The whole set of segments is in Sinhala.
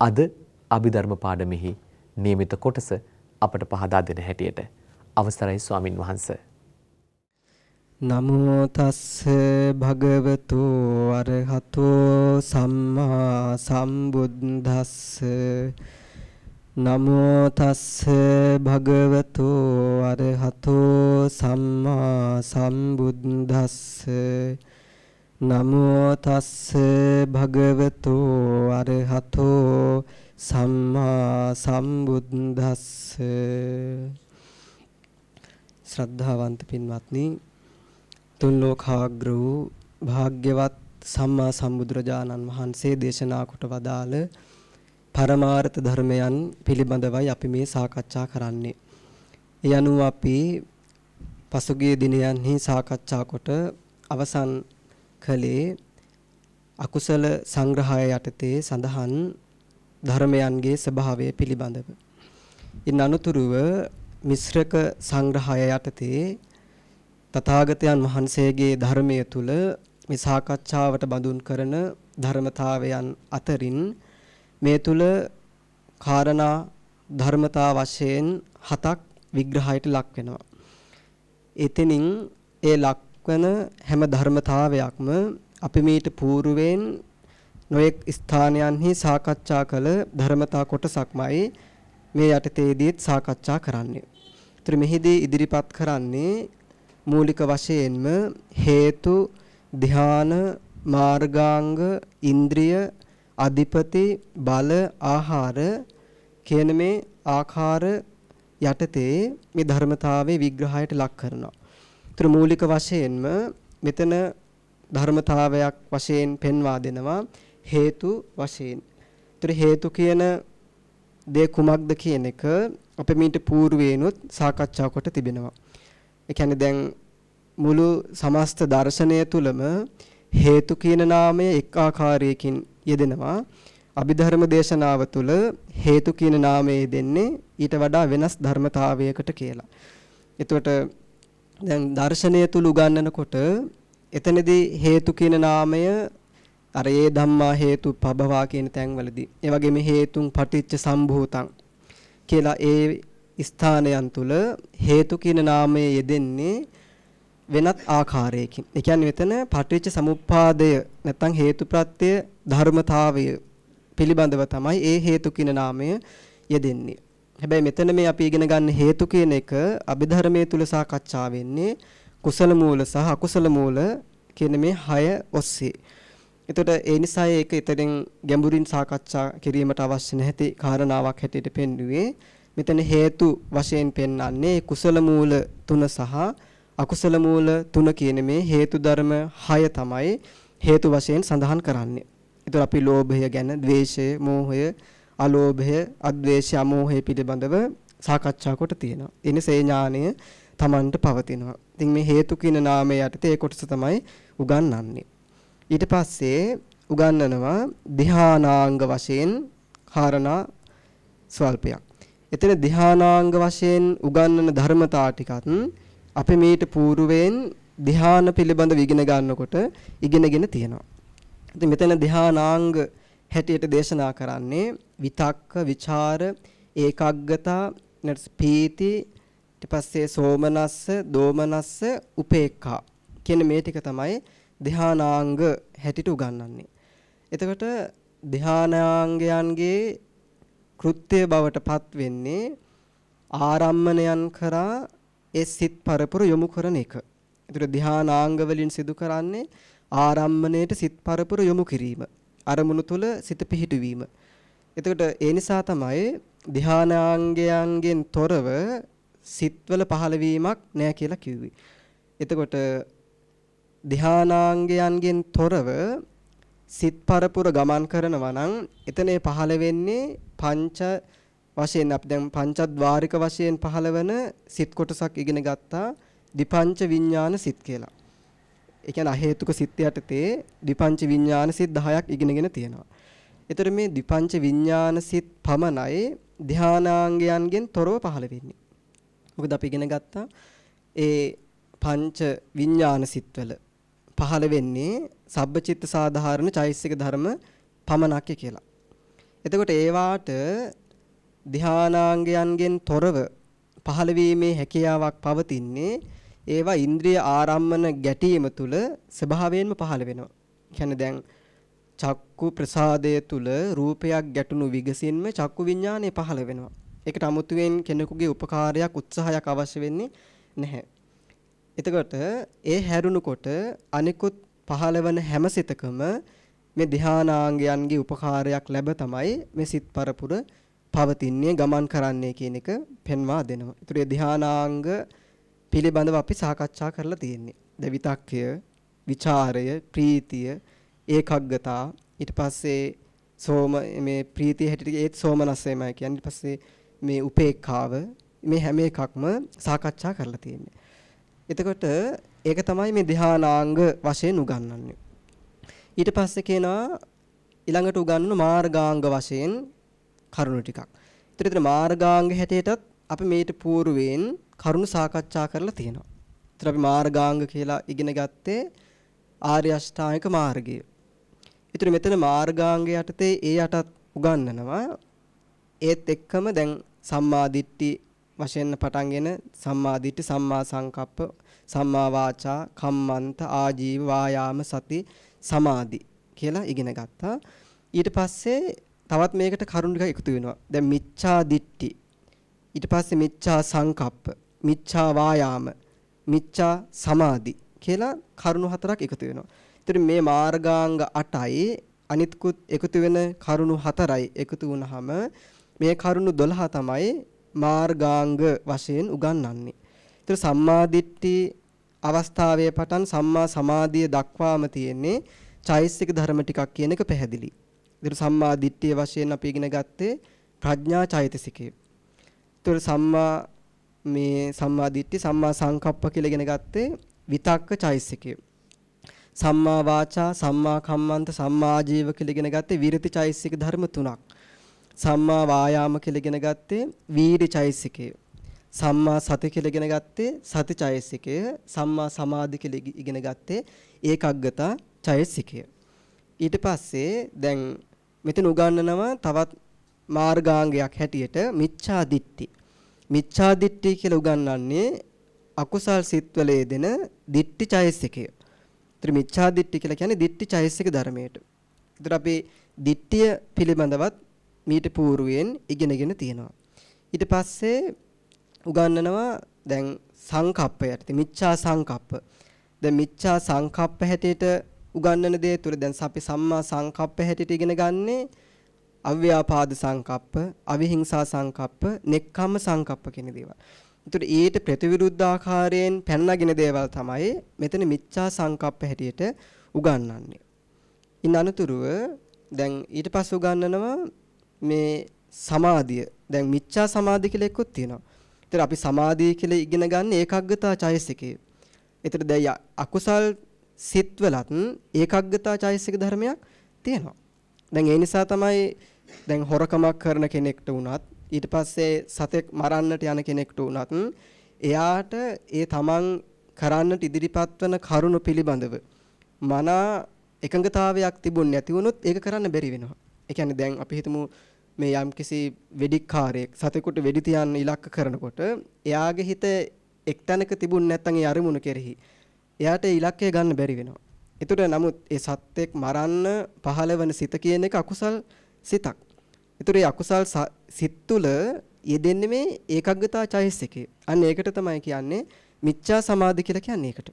අද අභිධර්ම පාඩමෙහි නියමිත කොටස අපට පහදා දෙන හැටියට. අවසරයි ස්වාමින් වහන්සේ. නමෝ තස්ස භගවතු අරහතෝ සම්මා සම්බුද්දස්ස. නමෝ තස්ස භගවතු අරහතෝ සම්මා සම්බුද්දස්ස. නමෝ තස්ස භගවතු අරහතෝ සම්මා සම්බුද්දස්ස ශ්‍රද්ධාවන්ත පින්වත්නි තුන් ලෝකාග්‍ර වූ භාග්‍යවත් සම්මා සම්බුදුරජාණන් වහන්සේ දේශනා කොට වදාළ පරමාර්ථ ධර්මයන් පිළිබඳවයි අපි මේ සාකච්ඡා කරන්නේ. ඒ අනුව අපි පසුගිය දිනයන්හි සාකච්ඡා කොට අවසන් කළේ අකුසල සංග්‍රහය යටතේ සඳහන් ධර්මයන්ගේ ස්වභාවය පිළිබඳව. ඉන් අනුතුරුව මිශ්‍රක සංග්‍රහය යටතේ තථාගතයන් වහන්සේගේ ධර්මයේ තුල මේ සාකච්ඡාවට බඳුන් කරන ධර්මතාවයන් අතරින් මේ තුල කාරණා ධර්මතා වශයෙන් හතක් විග්‍රහයට ලක් වෙනවා. එතනින් ඒ ලක් දක්වන හැම ධර්මතාවයක්ම අපි මීට పూర్වයෙන් නොයෙක් ස්ථානයන්හි සාකච්ඡා කළ ධර්මතා කොටසක්මයි මේ යටතේදීත් සාකච්ඡා කරන්නේ. ඒතර මෙහිදී ඉදිරිපත් කරන්නේ මූලික වශයෙන්ම හේතු ධාන මාර්ගාංග ඉන්ද්‍රිය අධිපති බල ආහාර කියන මේ ආකාර යටතේ මේ ධර්මතාවයේ විග්‍රහයට ලක් කරනවා. ඒතර මූලික වශයෙන්ම මෙතන ධර්මතාවයක් වශයෙන් පෙන්වා දෙනවා හේතු වශයෙන්. ඒතර හේතු කියන දේ කුමක්ද කියන එක අපි මීට పూర్වේනොත් සාකච්ඡා කොට තිබෙනවා. ඒ කියන්නේ දැන් මුළු සමස්ත දර්ශනය තුලම හේතු කියන නාමය එක් ආකාරයකින් යෙදෙනවා. අභිධර්ම දේශනාව තුළ හේතු කියන නාමය දෙන්නේ ඊට වඩා වෙනස් ධර්මතාවයකට කියලා. එතකොට දැන් දර්ශනය තුල උගන්වනකොට එතනදී හේතු කියන නාමය අර ඒ ධම්මා හේතු පබවා කියන තැන්වලදී ඒ වගේම හේතුන් පටිච්ච සම්භූතං කියලා ඒ ස්ථානයන් තුල හේතු කියන නාමය යෙදෙන්නේ වෙනත් ආකාරයකින්. ඒ කියන්නේ මෙතන පටිච්ච සමුප්පාදය නැත්නම් හේතුප්‍රත්‍ය ධර්මතාවය පිළිබඳව තමයි ඒ හේතු කියන නාමය යෙදෙන්නේ. හැබැයි මෙතන මේ අපි ඉගෙන ගන්න හේතු කියන එක අභිධර්මයේ තුල සාකච්ඡා වෙන්නේ කුසල මූල සහ අකුසල මූල කියන මේ හය ඔස්සේ. එතකොට ඒ නිසා ඒක ඊතරින් ගැඹුරින් සාකච්ඡා කිරීමට අවශ්‍ය නැති කාරණාවක් හැටියට පෙන්වුවේ මෙතන හේතු වශයෙන් පෙන්වන්නේ කුසල මූල තුන සහ අකුසල මූල තුන කියන මේ හේතු ධර්ම 6 තමයි හේතු වශයෙන් සඳහන් කරන්නේ. ඒතර අපි ලෝභය ගැන, ద్వේෂය, මෝහය, අලෝභය, අද්වේෂය, අමෝහය පිළිබඳව සාකච්ඡා කොට තියෙනවා. එනිසේ ඥානය Tamanට පවතිනවා. ඉතින් මේ හේතු කියන නාමය යටතේ ඒ කොටස තමයි උගන්වන්නේ. ඊට පස්සේ උගන්වනවා ධානාංග වශයෙන් කාරණා ස්වල්පයක්. එතන ධානාංග වශයෙන් උගන්වන ධර්මතා ටිකත් අපි මේට పూర్වයෙන් ධ්‍යාන පිළිබඳව ඉගෙන ගන්නකොට ඉගෙනගෙන තියෙනවා. ඉතින් මෙතන ධ්‍යානාංග හැටියට දේශනා කරන්නේ විතක්ක, ਵਿਚාර, ඒකග්ගතා, පීති, ඊට පස්සේ සෝමනස්ස, දෝමනස්ස, උපේක්ඛා කියන මේ ටික තමයි ධානාංග හැටියට උගන්වන්නේ. එතකොට ධානාංගයන්ගේ කෘත්‍ය බවට පත් වෙන්නේ ආරම්මණයන් කරා ඒ සිත් පරපුර යොමු කරන එක. ඒතර ධානාංග වලින් සිදු කරන්නේ ආරම්මණයට සිත් පරපුර යොමු කිරීම. අරමුණු තුල සිත පිහිටුවීම. එතකොට ඒ නිසා තමයි ධානාංගයන්ගෙන් තොරව සිත්වල පහළවීමක් නෑ කියලා කිව්වේ. එතකොට ධානාංගයන්ගෙන් තොරව සිත් පරපුර ගමන් කරනවා නම් එතනේ පහළ වෙන්නේ පංච වශයෙන් අපි දැන් පංචද්වාරික වශයෙන් පහළවන සිත් කොටසක් ඉගෙන ගත්තා දිපංච විඥාන සිත් කියලා. ඒ කියන්නේ අහේතුක සිත් යටතේ දිපංච විඥාන සිත් 10ක් ඉගෙනගෙන තියෙනවා. ඒතර මේ දිපංච විඥාන සිත් පමණයි ධානාංගයන්ගෙන් තොරව පහළ වෙන්නේ. මොකද අපි ඉගෙන ගත්තා ඒ පංච විඥාන සිත්වල පහළ වෙන්නේ සබ්බචිත්ත සාධාරණ චෛසික ධර්ම පමණක් කියලා. එතකොට ඒවාට ධානාංගයන්ගෙන් තොරව පහළ වීමේ හැකියාවක් පවතින්නේ ඒවා ඉන්ද්‍රිය ආරම්මන ගැටීම තුල ස්වභාවයෙන්ම පහළ වෙනවා. කියන්නේ දැන් චක්කු ප්‍රසාදය තුල රූපයක් ගැටුණු විගසින්ම චක්කු විඥානය පහළ වෙනවා. ඒකට 아무තුවෙන් කෙනෙකුගේ උපකාරයක් උත්සාහයක් අවශ්‍ය වෙන්නේ නැහැ. එතකොට ඒ හැරුණුකොට අනිකුත් පහළවන හැම සිතකම මේ ධානාංගයන්ගේ උපකාරයක් ලැබ තමයි මේ සිත් පරපුර පවතින්නේ ගමන් කරන්නේ කියන එක පෙන්වා දෙනවා. ඒතර ධානාංග පිළිබඳව අපි සාකච්ඡා කරලා තියෙන්නේ. ද විතක්කය, ਵਿਚාරය, ප්‍රීතිය, ඒකග්ගතා ඊට පස්සේ සෝම මේ ප්‍රීතිය හැටියට ඒත් සෝමනස්සයමයි කියන්නේ. ඊට පස්සේ මේ උපේක්ඛාව මේ හැම එකක්ම සාකච්ඡා කරලා තියෙන්නේ. එතකොට ඒක තමයි මේ ධානාංග වශයෙන් උගන්වන්නේ. ඊට පස්සේ කියනවා ඊළඟට උගන්වන මාර්ගාංග වශයෙන් කරුණු ටිකක්. ඒතර මාර්ගාංග හැටියටත් අපි මේට పూర్වයෙන් කරුණු සාකච්ඡා කරලා තියෙනවා. ඒතර අපි මාර්ගාංග කියලා ඉගෙන ගත්තේ ආර්ය අෂ්ටාංගික මාර්ගය. ඒතර මෙතන මාර්ගාංග යටතේ ඒ යටත් උගන්වනවා. ඒත් එක්කම දැන් සම්මා දිට්ඨි වශයෙන් පටන්ගෙන සම්මා දිට්ඨි සම්මා සංකප්ප සම්මා වාචා කම්මන්ත ආජීව වායාම සති සමාධි කියලා ඉගෙන ගත්තා ඊට පස්සේ තවත් මේකට කරුණු ටික එකතු වෙනවා දැන් මිච්ඡා දිට්ඨි ඊට පස්සේ මිච්ඡා සංකප්ප මිච්ඡා වායාම මිච්ඡා සමාධි කියලා කරුණු හතරක් එකතු වෙනවා ඉතින් මේ මාර්ගාංග 8යි අනිත්කුත් එකතු වෙන කරුණු හතරයි එකතු වුනහම මේ කරුණු 12 තමයි මාර්ගාංග වශයෙන් උගන්වන්නේ. ඒතර සම්මාදිට්ඨි අවස්ථාවේ පටන් සම්මා සමාධිය දක්වාම තියෙන්නේ චෛසික ධර්ම ටිකක් කියන එක පැහැදිලි. ඒතර සම්මාදිට්ඨිය වශයෙන් අපි ඉගෙන ගත්තේ ප්‍රඥා චෛතසිකය. ඒතර සම්මා මේ සම්මාදිට්ඨි සම්මා සංකප්ප කියලා ඉගෙන ගත්තේ විතක්ක චෛසිකය. සම්මා වාචා සම්මා කම්මන්ත සම්මා ජීව කියලා ඉගෙන ගත්තේ විරති චෛසික ධර්ම තුනක්. සම්මා වායාම කියලා ඉගෙන ගත්තේ වීර්ය චෛසිකය. සම්මා සති කියලා ඉගෙන ගත්තේ සති චෛසිකය. සම්මා සමාධි කියලා ඉගෙන ගත්තේ ඒකග්ගතා චෛසිකය. ඊට පස්සේ දැන් මෙතන උගන්වනවා තවත් මාර්ගාංගයක් හැටියට මිච්ඡා දිට්ඨි. මිච්ඡා දිට්ඨි කියලා උගන්වන්නේ අකුසල් සිත්වල යෙදෙන දිට්ඨි චෛසිකය. ඒතර මිච්ඡා දිට්ඨි කියලා කියන්නේ දිට්ඨි චෛසික ධර්මයට. ඒතර අපි දිට්ඨිය පිළිබඳවත් මීට పూర్වයෙන් ඉගෙනගෙන තියෙනවා. ඊට පස්සේ උගන්වනවා දැන් සංකප්පයට මිච්ඡා සංකප්ප. දැන් මිච්ඡා සංකප්ප හැටියට උගන්වන දේ තුර දැන් අපි සම්මා සංකප්ප හැටියට ඉගෙන ගන්නේ අව්‍යාපාද සංකප්ප, අවිහිංසා සංකප්ප, නෙක්ඛම්ම සංකප්ප කියන දේවල්. ඒතර ඊට ප්‍රතිවිරුද්ධ ආකාරයෙන් පැනනගෙන දේවල් තමයි මෙතන මිච්ඡා සංකප්ප හැටියට උගන්වන්නේ. ඉන් අනතුරුව දැන් ඊට පස්සේ උගන්වනවා මේ සමාධිය දැන් මිච්ඡා සමාධි කියලා එකකුත් තියෙනවා. ඒතර අපි සමාධිය කියලා ඉගෙන ගන්න ඒකග්ගතා චෛසිකය. ඒතර දැන් අකුසල් සිත්වලත් ඒකග්ගතා චෛසික ධර්මයක් තියෙනවා. දැන් ඒ නිසා තමයි දැන් හොරකමක් කරන කෙනෙක්ට වුණත් ඊට පස්සේ සතෙක් මරන්නට යන කෙනෙක්ට වුණත් එයාට ඒ තමන් කරන්නට ඉදිරිපත් වන කරුණ පිළිබඳව මනා එකඟතාවයක් තිබුණ නැති වුණොත් ඒක කරන්න බැරි වෙනවා. ඒ කියන්නේ දැන් අපි හිතමු මේ යම්කිසි වෙඩික්කාරයෙක් සතෙකුට වෙඩි තියන්න ඉලක්ක කරනකොට එයාගේ හිත එක්තැනක තිබුණ නැත්නම් ඒ අරමුණ කෙරෙහි එයාට ඉලක්කය ගන්න බැරි වෙනවා. ඒතර නමුත් ඒ සත්‍යෙක් මරන්න පහළවන සිත කියන එක අකුසල් සිතක්. ඒතර ඒ අකුසල් සිත් තුළ යෙදෙන්නේ මේ ඒකග්ගතා චෛසිකේ. අන්න ඒකට තමයි කියන්නේ මිච්ඡා සමාධි කියලා කියන්නේ ඒකට.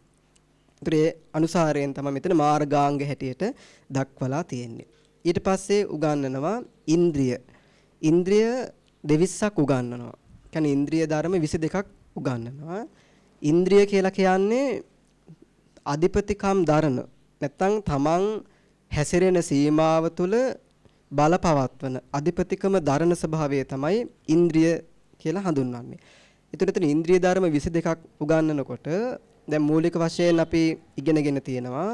ඒතර ඒ අනුසාරයෙන් තමයි මෙතන මාර්ගාංග හැටියට දක්වලා තියෙන්නේ. ඊට පස්සේ උගන්වනවා ඉන්ද්‍රිය. ඉන්ද්‍රිය දෙවිස්සක් උගන්වනවා. කියන්නේ ඉන්ද්‍රිය ධර්ම 22ක් උගන්වනවා. ඉන්ද්‍රිය කියලා කියන්නේ අධිපතිකම් දරන නැත්තම් තමන් හැසිරෙන සීමාව තුළ බලපවත්වන අධිපතිකම දරන ස්වභාවය තමයි ඉන්ද්‍රිය කියලා හඳුන්වන්නේ. ඒතර එතන ඉන්ද්‍රිය ධර්ම 22ක් උගන්වනකොට දැන් මූලික වශයෙන් අපි ඉගෙනගෙන තියෙනවා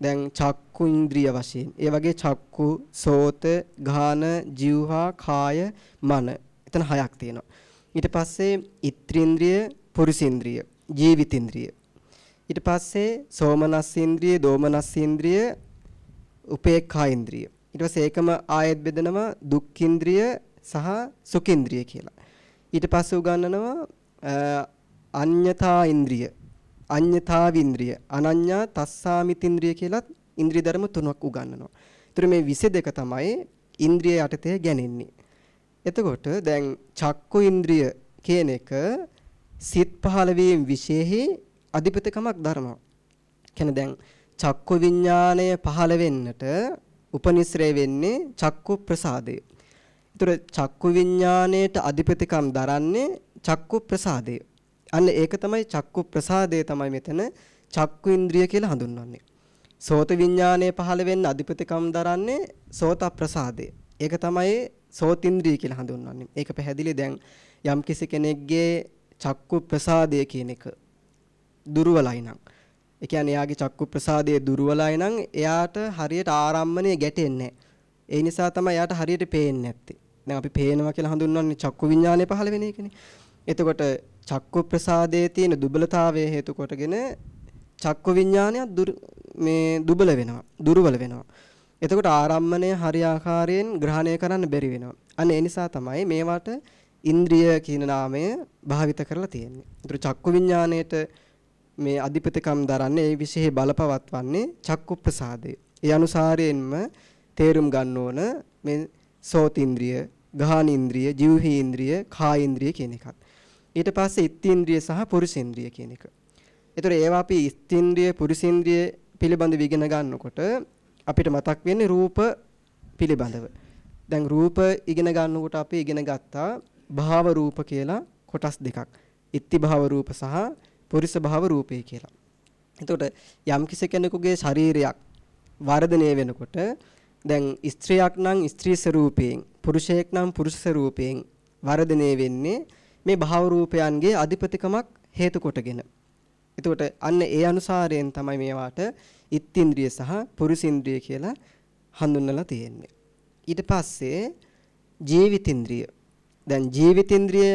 දැන් චක්කු ඉන්ද්‍රිය වශයෙන්. ඒ වගේ චක්කු, සෝත, ගාන, જીවහා, කාය, මන. එතන හයක් තියෙනවා. ඊට පස්සේ ඉත්‍ත්‍රින්ද්‍රිය, පුරුෂේන්ද්‍රිය, ජීවිතේන්ද්‍රිය. ඊට පස්සේ සෝමනස්සේන්ද්‍රිය, දෝමනස්සේන්ද්‍රිය, උපේක්ඛාේන්ද්‍රිය. ඊට පස්සේ ඒකම ආයෙත් බෙදනවා දුක්ඛේන්ද්‍රිය සහ සුඛේන්ද්‍රිය කියලා. ඊට පස්සේ උගන්වනවා අඤ්ඤතා ඉන්ද්‍රිය, අඤ්ඤතාවින්ද්‍රිය, අනඤ්ඤා තස්සාමිතින්ද්‍රිය කියලත් ඉන්ද්‍රිය ධර්ම තුනක් උගන්වනවා. ඒතර මේ 22 තමයි ඉන්ද්‍රිය යටතේ ගැනෙන්නේ. එතකොට දැන් චක්කු ඉන්ද්‍රිය කියන එක සිත් පහළ වීම විශේෂෙහි අධිපතිකමක් දරනවා. කියන්නේ දැන් චක්කු විඥාණය පහළ වෙන්නට උපනිශ්‍රේ වෙන්නේ චක්කු ප්‍රසාදය. ඒතර චක්කු විඥාණයට අධිපතිකම් දරන්නේ චක්කු ප්‍රසාදය. අන්න ඒක තමයි චක්කු ප්‍රසාදය තමයි මෙතන චක්කු ඉන්ද්‍රිය කියලා හඳුන්වන්නේ. සෝත විඥාණය පහළ වෙන්න අධිපතිකම් දරන්නේ සෝත ප්‍රසාදය. ඒක තමයි සෝතින්ද්‍රිය කියලා හඳුන්වන්නේ. ඒක පැහැදිලි දැන් යම් කිසි කෙනෙක්ගේ චක්කු ප්‍රසාදය කියන එක දුර්වලයි නම් ඒ කියන්නේ එයාගේ චක්කු ප්‍රසාදයේ දුර්වලයි නම් එයාට හරියට ආරම්මණය ගැටෙන්නේ ඒ නිසා තමයි එයාට හරියට පේන්නේ නැත්තේ. දැන් අපි පේනවා කියලා හඳුන්වන්නේ චක්කු විඥානය පහළ වෙන එකනේ. එතකොට චක්කු ප්‍රසාදයේ තියෙන දුබලතාවය හේතු කොටගෙන චක්කු විඥානය මේ දුබල වෙනවා, දුර්වල වෙනවා. එතකොට ආරම්මණය හරි ආකාරයෙන් ග්‍රහණය කරන්න බැරි වෙනවා. අන්න ඒ නිසා තමයි මේවට ඉන්ද්‍රිය කියන නාමය භාවිත කරලා තියෙන්නේ. ඒතර චක්කු විඥාණයට මේ අධිපතිකම් දරන්නේ ඒ විශේෂ බලපවත්වන්නේ චක්කු ප්‍රසාදය. ඒ අනුසාරයෙන්ම තේරුම් ගන්න ඕන මේ සෝතින්ද්‍රිය, ගාහනින්ද්‍රිය, ජීවහීන්ද්‍රිය, කායින්ද්‍රිය කියන එකත්. ඊට පස්සේ ඉත්ත්‍ින්ද්‍රිය සහ පුරුෂේන්ද්‍රිය කියන එක. ඒතර ඒවා අපි ඉත්ත්‍ින්ද්‍රිය, පුරුෂේන්ද්‍රිය පිළිබඳව ඉගෙන ගන්නකොට අපිට මතක් වෙන්නේ රූප පිළිබඳව. දැන් රූප ඉගෙන ගන්නකොට අපි ඉගෙන ගත්තා භාව රූප කියලා කොටස් දෙකක්. ඉත්ති භාව රූප සහ පුරිස භාව රූපේ කියලා. එතකොට යම් කිසි කෙනෙකුගේ ශරීරයක් වර්ධනය වෙනකොට දැන් ස්ත්‍රියක් නම් ස්ත්‍රී ස්වරූපයෙන් පුරුෂයෙක් නම් පුරුෂ ස්වරූපයෙන් වර්ධනය වෙන්නේ මේ භාව රූපයන්ගේ අධිපතිකමක් හේතු කොටගෙන. එතකොට අන්න ඒ අනුසාරයෙන් තමයි මේවාට ඉත්ත්‍ින්ද්‍රිය සහ පුරුෂින්ද්‍රිය කියලා හඳුන්වලා තියෙන්නේ. ඊට පස්සේ ජීවිතින්ද්‍රිය. දැන් ජීවිතින්ද්‍රිය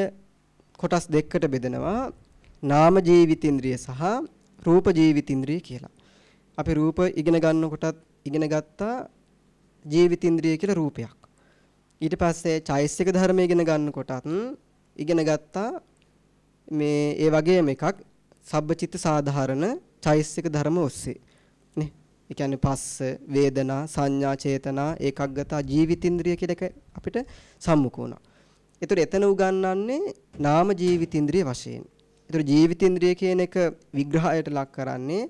කොටස් දෙකකට බෙදෙනවා. නාම ජීවිතින්ද්‍රිය සහ රූප ජීවිතින්ද්‍රිය කියලා. අපි රූප ඉගෙන ගන්නකොටත් ඉගෙන ගත්තා ජීවිතින්ද්‍රිය කියලා රූපයක්. ඊට පස්සේ චෛසික ධර්ම ඉගෙන ගන්නකොටත් ඉගෙන ගත්තා මේ ඒ වගේම එකක් සබ්බචිත්ත සාධාරණ චෛසික ධර්ම ඔස්සේ. නේ? ඒ කියන්නේ පස්ස, වේදනා, සංඥා, චේතනා, ඒකග්ගතා ජීවිතින්ද්‍රිය කියලා අපිට සම්මුඛ වුණා. ඒතර එතන උගන්වන්නේ නාම ජීවිතින්ද්‍රිය වශයෙන්. ඒතර ජීවිතේන්ද්‍රිය කියන එක විග්‍රහයට ලක් කරන්නේ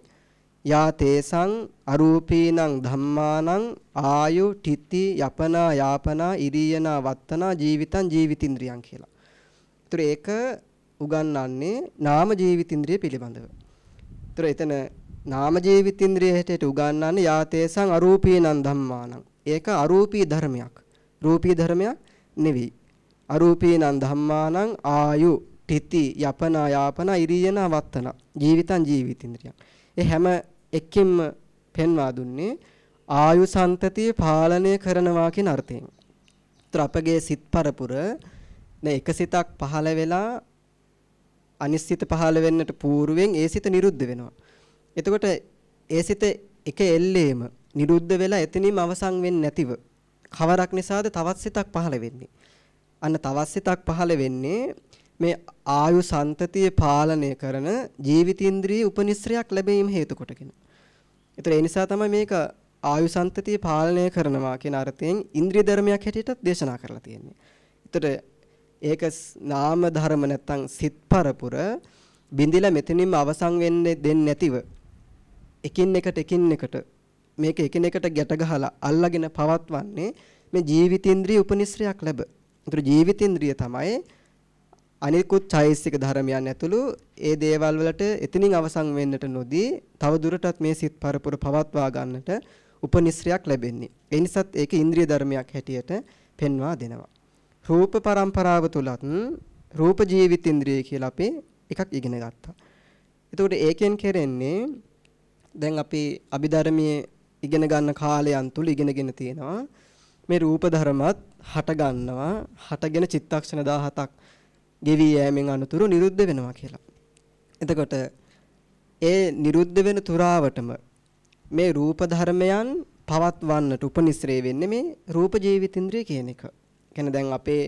යා තේසං අරූපීනං ධම්මානං ආයු තිති යපනා යාපනා ඉරියනා වත්තනා ජීවිතං ජීවිතින්ද්‍රියං කියලා. ඒතර ඒක උගන්වන්නේ නාම ජීවිතින්ද්‍රිය පිළිබඳව. ඒතර එතන නාම ජීවිතින්ද්‍රිය හැටියට උගන්වන්නේ යා තේසං අරූපීනං ධම්මානං. ඒක අරූපී ධර්මයක්. රූපී ධර්මයක් නෙවෙයි. අරූපීනං ධම්මානං ආයු තිති යපනා යාපනා ඉරියන වත්තන ජීවිතං ජීවිතින්ද්‍රියං ඒ හැම එක්කින්ම පෙන්වා දුන්නේ ආයු සන්තතිය පාලනය කරනවා කියන අර්ථයෙන්. ඒතර අපගේ සිත් පරපුර නේ එක සිතක් පහළ වෙලා අනිශ්චිත පහළ වෙන්නට పూర్වෙන් ඒ සිත නිරුද්ධ වෙනවා. එතකොට ඒ සිත එක එල්ලේම නිරුද්ධ වෙලා එතනින්ම අවසන් වෙන්නේ නැතිව කවරක් නිසාද තවත් සිතක් පහළ වෙන්නේ. අන්න තවත් සිතක් පහළ වෙන්නේ මේ ආයු සන්තතිය පාලනය කරන ජීවිතේන්ද්‍රිය උපනිශ්‍රයක් ලැබීම හේතු කොටගෙන. ඒතර ඒ නිසා තමයි මේක ආයු සන්තතිය පාලනය කරනවා කියන අර්ථයෙන් ඉන්ද්‍රිය ධර්මයක් හැටියටත් දේශනා කරලා තියෙන්නේ. ඒතර ඒක නාම ධර්ම නැත්තම් සිත් පරපුර බින්දිලා මෙතනින්ම අවසන් වෙන්නේ දෙන්නේ නැතිව එකින් එකට එකින් එකට මේක එකිනෙකට ගැට ගහලා අල්ලාගෙන පවත්වන්නේ මේ ජීවිතේන්ද්‍රිය උපනිශ්‍රයක් ලැබ. ඒතර ජීවිතේන්ද්‍රිය තමයි අනිකුත් චෛසික ධර්මයන් ඇතුළු ඒ දේවල් වලට එතනින් අවසන් වෙන්නට නොදී තව දුරටත් මේ සිත් පරපුර පවත්වා ගන්නට උපනිශ්‍රයක් ලැබෙන්නේ. ඒ නිසාත් ඒක ඉන්ද්‍රිය ධර්මයක් හැටියට පෙන්වා දෙනවා. රූප પરම්පරාව තුලත් රූප ජීවිතේන්ද්‍රිය කියලා අපි එකක් ඉගෙන ගත්තා. එතකොට ඒකෙන් කෙරෙන්නේ දැන් අපි අභිධර්මයේ ඉගෙන ගන්න කාලයන් තුල ඉගෙනගෙන තියෙනවා මේ රූප ධර්මත් හට ගන්නවා හටගෙන චිත්තක්ෂණ 17ක් ගෙවි යෑමෙන් අනුතුරු නිරුද්ධ වෙනවා කියලා. එතකොට ඒ නිරුද්ධ වෙන තුරාවටම මේ රූප ධර්මයන් පවත්වන්නට උපනිශ්‍රේ වෙන්නේ මේ රූප ජීවිතින්ද්‍රිය කියන එක. කියන්නේ දැන් අපේ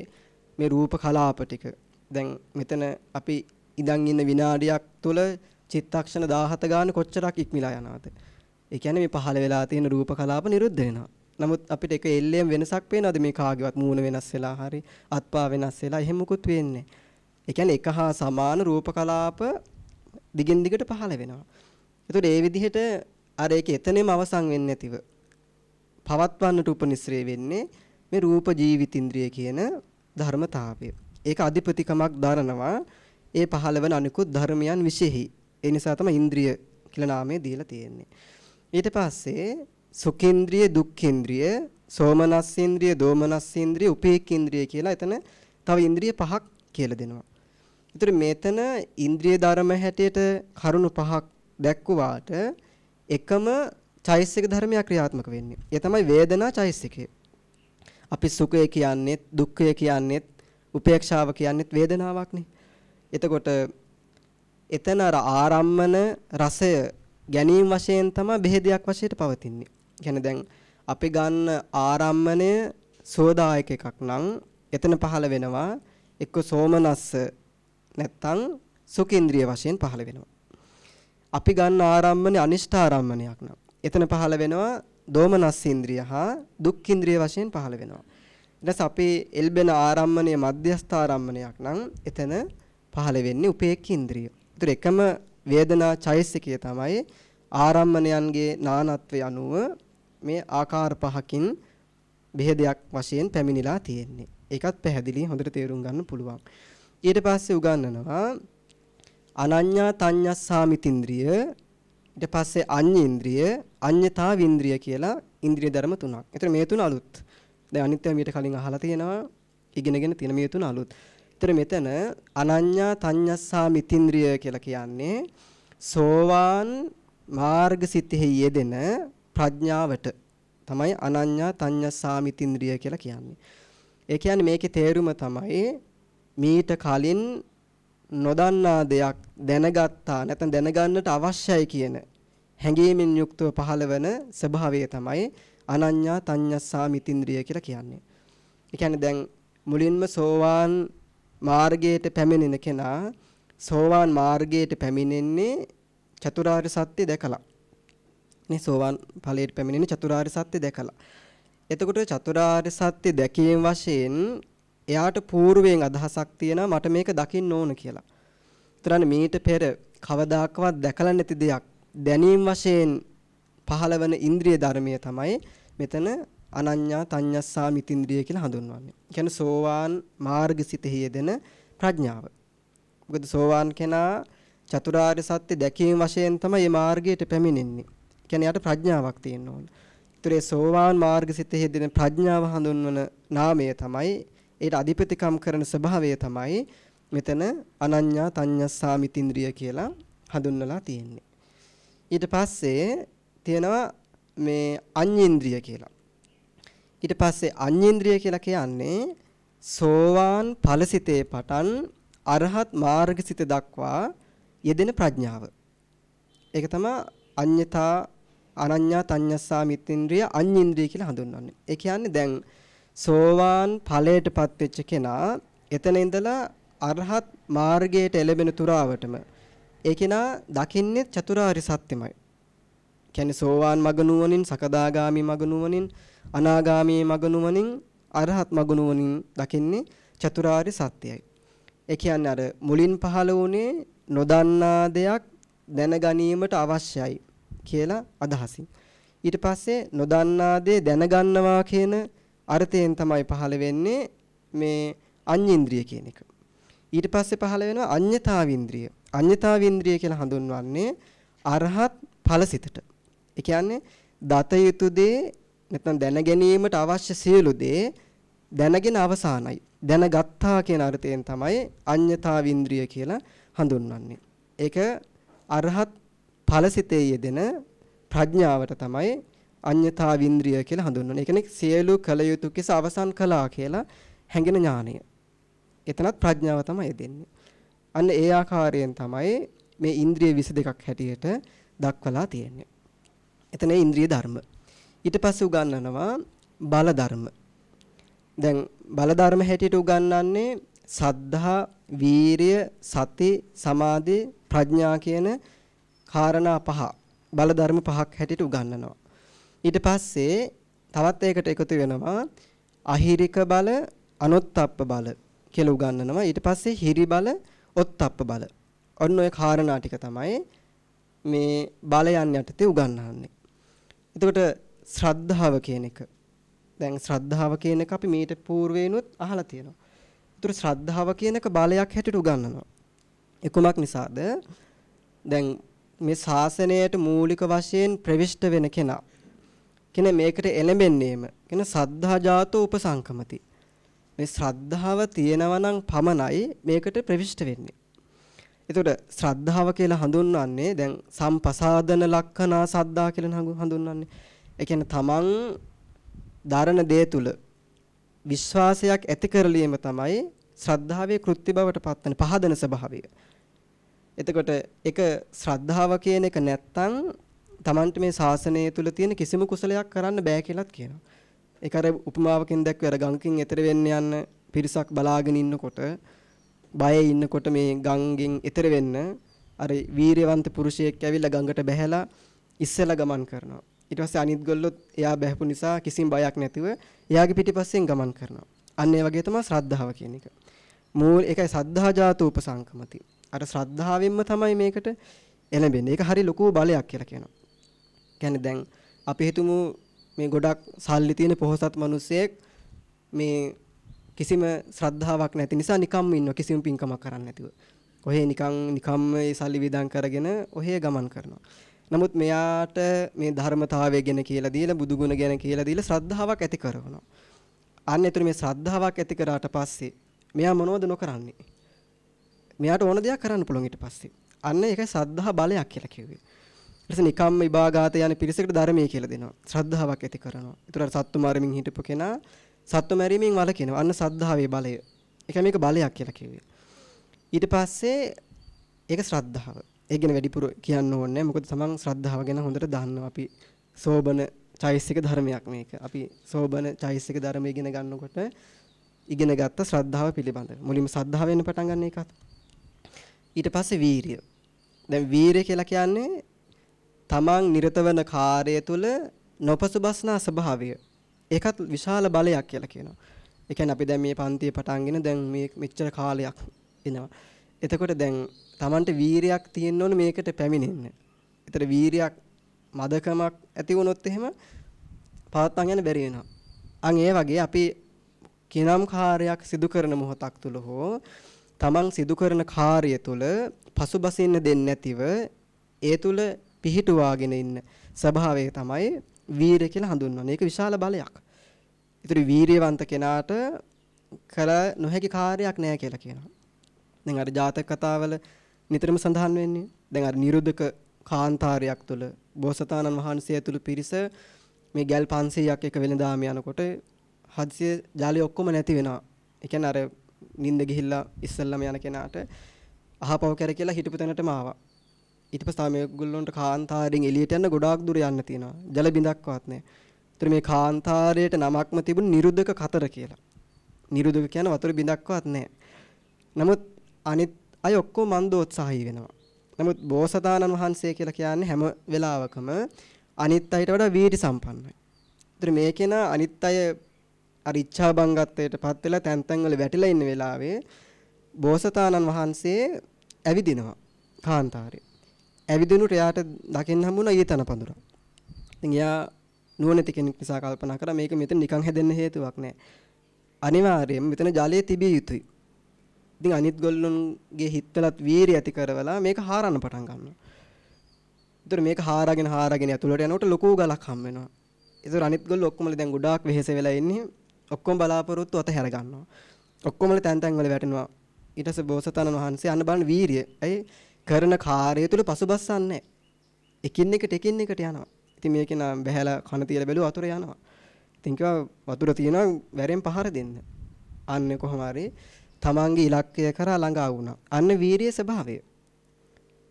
මේ රූප කලාප ටික දැන් මෙතන අපි ඉඳන් ඉන්න විනාඩියක් තුල චිත්තක්ෂණ 17 ගාන කොච්චරක් ඉක්මලා යනවද? ඒ කියන්නේ මේ පහළ වෙලා තියෙන රූප කලාප නිරුද්ධ වෙනවා. නමුත් අපිට එක එල්ලේම වෙනසක් පේනවද මේ කාගේවත් මූණ වෙනස් වෙලා හරි අත්පා වෙනස් වෙලා එහෙම මුකුත් වෙන්නේ. ඒ කියන්නේ එක හා සමාන රූප කලාප දිගින් දිගට පහළ වෙනවා. ඒතකොට ඒ විදිහට අර ඒක එතනෙම අවසන් වෙන්නේ නැතිව පවත්වන්නට උපනිශ්‍රේ වෙන්නේ මේ රූප ජීවිතින්ද්‍රිය කියන ධර්මතාවය. ඒක අධිපතිකමක් දරනවා ඒ පහළවන අනිකුත් ධර්මයන් විශේෂයි. ඒ නිසා තමයි ඉන්ද්‍රිය කියලා නාමය දීලා තියෙන්නේ. ඊට පස්සේ සුඛේන්ද්‍රිය, දුක්ඛේන්ද්‍රිය, සෝමනස්සේන්ද්‍රිය, දෝමනස්සේන්ද්‍රිය, උපේක්ඛේන්ද්‍රිය කියලා එතන තව ඉන්ද්‍රිය පහක් කියලා දෙනවා. ඒතර මෙතන ඉන්ද්‍රිය ධර්ම හැටියට කරුණු පහක් දැක්කුවාට එකම චෛසික ධර්මයක් ක්‍රියාත්මක වෙන්නේ. ඒ තමයි වේදනා චෛසිකය. අපි සුඛය කියන්නේත්, දුක්ඛය කියන්නේත්, උපේක්ෂාව කියන්නේත් වේදනාවක්නේ. එතකොට එතන අර ආරම්මන රසය ගැනීම වශයෙන් තමයි බෙහෙදයක් වශයෙන් පවතින්නේ. කියන්නේ දැන් අපි ගන්න ආරම්මණය සෝදායක එකක් නම් එතන පහළ වෙනවා එක්ක සෝමනස්ස නැත්තම් සුඛේන්ද්‍රිය වශයෙන් පහළ වෙනවා. අපි ගන්න ආරම්මණය අනිෂ්ඨ ආරම්මණයක් නම් එතන පහළ වෙනවා දෝමනස්සේන්ද්‍රිය හා දුක්ඛේන්ද්‍රිය වශයෙන් පහළ වෙනවා. ඊට අපි එල්බෙන ආරම්මණය මධ්‍යස්ථ ආරම්මණයක් නම් එතන පහළ වෙන්නේ උපේක්ඛේන්ද්‍රිය. ඒතර එකම වේදනා චෛසිකය තමයි ආරම්මණයන්ගේ නානත්වය අනුව මේ ආකාර පහකින් බෙහෙදයක් වශයෙන් පැමිණිලා තියෙන්නේ. ඒකත් පැහැදිලි හොඳට තේරුම් ගන්න පුළුවන්. ඊට පස්සේ උගන්වනවා අනඤ්ඤා තඤ්ඤස්සාමිතින්ද්‍රිය ඊට පස්සේ අඤ්ඤේන්ද්‍රිය අඤ්ඤතා වින්ද්‍රිය කියලා ඉන්ද්‍රිය ධර්ම තුනක්. ඒතර මේ තුන අලුත්. දැන් අනිත්‍ය මීට කලින් අහලා තියෙනවා ඉගෙනගෙන තියෙන මේ තුන අලුත්. ඒතර මෙතන අනඤ්ඤා තඤ්ඤස්සාමිතින්ද්‍රිය කියලා කියන්නේ සෝවාන් මාර්ගසිතෙහි යෙදෙන ප්‍රඥාවට තමයි අනඤ්ඤා තඤ්ඤස්සාමිතින්ද්‍රිය කියලා කියන්නේ. ඒ කියන්නේ මේකේ තේරුම තමයි මීට කලින් නොදන්නා දෙයක් දැනගත්තා නැත්නම් දැනගන්නට අවශ්‍යයි කියන හැඟීමෙන් යුක්තව පහළවන ස්වභාවය තමයි අනඤ්ඤා තඤ්ඤස්සාමිතින්ද්‍රිය කියලා කියන්නේ. ඒ කියන්නේ දැන් මුලින්ම සෝවාන් මාර්ගයට පැමිණෙන කෙනා සෝවාන් මාර්ගයට පැමිණෙන්නේ චතුරාර්ය සත්‍ය දැකලා. නේ සෝවාන් ඵලයට පැමිණෙන චතුරාර්ය සත්‍ය දැකලා. එතකොට චතුරාර්ය සත්‍ය දැකීම වශයෙන් එයාට పూర్වයෙන් අදහසක් තියෙනවා මට මේක දකින්න ඕන කියලා. ඒතරන්නේ මීට පෙර කවදාකවත් දැකලා නැති දෙයක් දැනීම වශයෙන් පහළවන ඉන්ද්‍රිය ධර්මයේ තමයි මෙතන අනඤ්ඤා තඤ්ඤස්සා මිතින්ද්‍රිය කියලා හඳුන්වන්නේ. කියන්නේ සෝවාන් මාර්ගසිතෙහි යෙදෙන ප්‍රඥාව. මොකද සෝවාන් කෙනා චතුරාර්ය සත්‍ය දැකීම වශයෙන් තමයි මේ මාර්ගයට පැමිණෙන්නේ. කියන්නේ යාට ප්‍රඥාවක් තියෙන්න ඕන. ඒතරේ සෝවාන් මාර්ගසිතෙහි යෙදෙන ප්‍රඥාව හඳුන්වන නාමය තමයි ඒට අධිපතිකම් කරන ස්වභාවය තමයි මෙතන අනඤ්ඤා තඤ්ඤස්සාමිතින්ද්‍රිය කියලා හඳුන්වලා තියෙන්නේ. ඊට පස්සේ තියෙනවා මේ අඤ්ඤේන්ද්‍රිය කියලා. ඊට පස්සේ අඤ්ඤේන්ද්‍රිය කියලා කියන්නේ සෝවාන් ඵලසිතේ පටන් අරහත් මාර්ගසිත දක්වා යෙදෙන ප්‍රඥාව. ඒක තමයි අඤ්ඤතා අනඤ්ඤා තඤ්ඤස්සා මිත්‍ත්‍රිය අඤ්ඤේන්ද්‍රිය කියලා හඳුන්වන්නේ. ඒ කියන්නේ දැන් සෝවාන් ඵලයටපත් වෙච්ච කෙනා එතන ඉඳලා අරහත් මාර්ගයට එළඹෙන තුරාවටම ඒ කෙනා දකින්නේ චතුරාර්ය සත්‍යමයි. කියන්නේ සෝවාන් මග නුවණින්, සකදාගාමි මග නුවණින්, අනාගාමී මග නුවණින්, අරහත් මග නුවණින් දකින්නේ චතුරාර්ය සත්‍යයයි. ඒ කියන්නේ අර මුලින් පහළ වුණේ නොදන්නා දෙයක් දැනගැනීමට අවශ්‍යයි කියලා අදහසින්. ඊට පස්සේ නොදන්නා දේ දැනගන්නවා කියන අර්ථයෙන් තමයි පහළ වෙන්නේ මේ අඤ්ඤේන්ද්‍රිය කියන එක. ඊට පස්සේ පහළ වෙනවා අඤ්ඤතාවින්ද්‍රිය. අඤ්ඤතාවින්ද්‍රිය කියලා හඳුන්වන්නේ අරහත් ඵලසිතට. ඒ කියන්නේ දත යුතු දේ නැත්නම් දැන ගැනීමට අවශ්‍ය සියලු දේ දැනගෙන අවසానයි. දැනගත්තා කියන අර්ථයෙන් තමයි අඤ්ඤතාවින්ද්‍රිය කියලා හඳුන්වන්නේ. ඒක අරහත් ඵලසිතේ යෙදෙන ප්‍රඥාවට තමයි අඤ්ඤතාවින්ද්‍රිය කියලා හඳුන්වන්නේ. ඒ කියන්නේ සියලු කල යුතු කිස අවසන් කළා කියලා හැඟෙන ඥානය. එතනත් ප්‍රඥාව තමයි දෙන්නේ. අන්න ඒ ආකාරයෙන් තමයි මේ ඉන්ද්‍රිය 22ක් හැටියට දක්වලා තියෙන්නේ. එතන ඉන්ද්‍රිය ධර්ම. ඊට පස්සේ උගන්වනවා බල ධර්ම. දැන් බල ධර්ම හැටියට උගන්වන්නේ සද්ධා, වීරිය, සති, සමාධි, ප්‍රඥා කියන කාරණා පහ බල ධර්ම පහක් හැටියට උගන්වනවා. ඊට පස්සේ තවත් ඒකට එකතු වෙනවා අහිරික බල, අනොත්ප්ප බල කියලා උගන්වනවා. ඊට පස්සේ හිරි බල, ඔත්ප්ප බල. ඔන්න ඔය කාරණා ටික තමයි මේ බලයන් යටතේ උගන්වන්නේ. එතකොට ශ්‍රද්ධාව කියන එක. දැන් ශ්‍රද්ධාව කියන එක අපි මීට పూర్වේනුත් අහලා තියෙනවා. ඒතර ශ්‍රද්ධාව කියන එක බලයක් හැටියට උගන්වනවා. ඒ කුමක් නිසාද? දැන් මේ ශාසනයට මූලික වශයෙන් ප්‍රවිෂ්ඨ වෙන කෙනා කෙන මේකට එළඹෙන්නේම කෙන සද්ධා ජාතෝ උපසංකමති. මේ ශ්‍රද්ධාව තියෙනවා නම් පමණයි මේකට ප්‍රවිෂ්ඨ වෙන්නේ. එතකොට ශ්‍රද්ධාව කියලා හඳුන්වන්නේ දැන් සම්පසාදන ලක්ෂණා සද්දා කියලා හඳුන්වන්නේ. ඒ කියන්නේ තමන් දරන දේ තුල විශ්වාසයක් ඇති කරලීම තමයි ශ්‍රද්ධාවේ කෘත්‍ය බවට පත්වන පහදන ස්වභාවය. එතකොට ඒක ශ්‍රද්ධාව කියන එක නැත්තම් Tamanට මේ ශාසනය තුල තියෙන කිසිම කුසලයක් කරන්න බෑ කියලාත් කියනවා. ඒක අර උපමාවකින් දැක්වේ අර ගඟකින් එතර වෙන්න යන පිරිසක් බලාගෙන ඉන්නකොට බයේ ඉන්නකොට මේ ගංගෙන් එතර වෙන්න අර වීරයවන්ත පුරුෂයෙක් ඇවිල්ලා ගඟට බැහැලා ඉස්සෙල්ලා ගමන් කරනවා. ඊට පස්සේ අනිත් ගොල්ලොත් එයා බැහැපු නිසා කිසිම බයක් නැතිව එයාගේ පිටිපස්සෙන් ගමන් කරනවා. අන්න ඒ වගේ තමයි ශ්‍රද්ධාව කියන එක. මූල ඒකයි සද්ධා ජාත උපසංකමති. අර ශ්‍රද්ධාවෙන්ම තමයි මේකට එළඹෙන්නේ. ඒක හරි ලොකු බලයක් කියලා කියනවා. කියන්නේ දැන් අපි හිතමු මේ ගොඩක් සල්ලි තියෙන පොහොසත් මිනිස්සෙක් මේ කිසිම ශ්‍රද්ධාවක් නැති නිසා නිකම්ම ඉන්නවා කිසිම පින්කමක් කරන්නේ නැතිව. ඔහේ නිකන් නිකම්ම ඒ සල්ලි විදන් කරගෙන ඔහේ ගමන් කරනවා. නමුත් මෙයාට මේ ධර්මතාවය ගැන කියලා දීලා බුදු ගුණ ගැන කියලා දීලා ශ්‍රද්ධාවක් ඇති කරනවා. අන්න එතන මේ ශ්‍රද්ධාවක් ඇති කරාට පස්සේ මෙයා මොනවද නොකරන්නේ? මෙයාට ඕන දෙයක් කරන්න පුළුවන් ඊට පස්සේ. අන්න ඒකයි ශ්‍රද්ධා බලයක් කියලා කිව්වේ. ඊට පස්සේ නිකම්ම විභාගාත යන පිරිසකට ධර්මයේ කියලා දෙනවා. ශ්‍රද්ධාවක් ඇති කරනවා. ඒතර සත්තු මරමින් හිටපු කෙනා සත්තු මැරීමෙන් වළකිනවා. අන්න ශ්‍රද්ධාවේ බලය. ඒක මේක බලයක් කියලා කිව්වේ. ඊට පස්සේ ඒක ශ්‍රද්ධාව. ඒ ගැන වැඩිපුර කියන්න ඕනේ මොකද තමන් ශ්‍රද්ධාව ගැන හොඳට දන්නවා අපි සෝබන චෛසික ධර්මයක් මේක. අපි සෝබන චෛසික ධර්මය ඉගෙන ගන්නකොට ඉගෙන ගත්ත ශ්‍රද්ධාව පිළිබඳව. මුලින්ම ශ්‍රද්ධාව වෙන්න පටන් ගන්න එකත්. ඊට පස්සේ වීරිය. දැන් වීරිය කියලා කියන්නේ තමන් නිරත වෙන කාර්යය තුළ නොපසුබස්නා ස්වභාවය. ඒකත් විශාල බලයක් කියලා කියනවා. ඒ කියන්නේ අපි දැන් මේ පන්තිය පටන්ගෙන දැන් මේ මෙච්චර කාලයක් එනවා. එතකොට දැන් Tamanට වීරියක් තියෙන්න ඕනේ මේකට පැමිණෙන්න. ඒතර වීරියක් මදකමක් ඇති වුණොත් එහෙම පවත්වාගෙන යන්න බැරි වෙනවා. අන් ඒ වගේ අපි කිනම් කාර්යයක් සිදු කරන මොහොතක් තුල හෝ තමන් සිදු කරන කාර්යය තුල පසුබසින්න දෙන්නේ නැතිව ඒ තුල පිහිටුවාගෙන ඉන්න ස්වභාවය තමයි වීරය කියලා හඳුන්වන්නේ. ඒක විශාල බලයක්. ඒතර වීරියවන්ත කෙනාට කල නොහැකි කාර්යයක් නැහැ කියලා කියනවා. දැන් අර ජාතක කතාවල නිතරම සඳහන් වෙන්නේ. දැන් අර නිරුද්ධක කාන්තාරයක් තුල බෝසතාණන් වහන්සේ ඇතුළු පිරිස මේ ගල් 500ක් එක වෙලඳාම යනකොට හදිසිය ජාලය ඔක්කොම නැති වෙනවා. ඒ කියන්නේ අර නිින්ද ගිහිල්ලා ඉස්සල්ලාම යන කෙනාට අහපව කර කියලා හිටපු තැනටම ආවා. ඊට පස්සේ තමයි මේගොල්ලොන්ට කාන්තාරයෙන් එළියට යන්න ගොඩාක් දුර යන්න තියෙනවා. ජල බිඳක්වත් නැහැ. ඒතර මේ කාන්තාරයට නමක්ම තිබුණ නිරුද්ධක කතර කියලා. නිරුද්ධක කියන වතුර බිඳක්වත් නැහැ. නමුත් අනිත් අය ඔක්කොම මන්දෝත්සාහී වෙනවා. නමුත් බෝසතාණන් වහන්සේ කියලා කියන්නේ හැම වෙලාවකම අනිත් අයට වඩා වීර්ය සම්පන්නයි. ඒතර මේකේන අනිත් අය අර ඉච්ඡා බංගත්වයටපත් වෙලා තැන් තැන් වල වැටිලා ඉන්න වෙලාවේ බෝසතාණන් වහන්සේ ඇවිදිනවා කාන්තාරේ. ඇවිදිනුට එයාට දකින්න හම්බුණා ඊතන පඳුරක්. ඉතින් එයා නුවණැති කෙනෙක් නිසා කල්පනා කරා මේක මෙතන නිකන් හැදෙන්න හේතුවක් නැහැ. අනිවාර්යයෙන්ම මෙතන ජලය තිබිය යුතුයි. ඉතින් අනිත් ගොල්ලොන්ගේ හිතවලත් වීරිය ඇති කරවලා මේක හාරන්න පටන් ගන්නවා. ඒතර මේක හාරගෙන හාරගෙන ඇතුළට යනකොට ලොකු ගලක් හම් වෙනවා. ඒතර අනිත් ගොල්ලෝ ඔක්කොමල දැන් ගොඩාක් වෙහෙස වෙලා ඉන්නේ. ඔක්කොම බලාපොරොත්තු අතහැර ගන්නවා. ඔක්කොමල තැන් තැන් වල වැටෙනවා. ඊට පස්සේ බෝසතාණන් වහන්සේ අන්න බලන වීරිය. ඇයි කරන කාර්යය තුල පසුබස්සන්නේ එකින් එකට එකින් එකට යනවා. ඉතින් මේක නම් බහැලා කන තියලා බැලුවා වතුර යනවා. ඉතින් කිව්වා වතුර තියෙනවා වැරෙන් පහර දෙන්න. අන්න කොහොම හරි තමන්ගේ ඉලක්කය කරා ළඟා වුණා. අන්න වීරිය ස්වභාවය.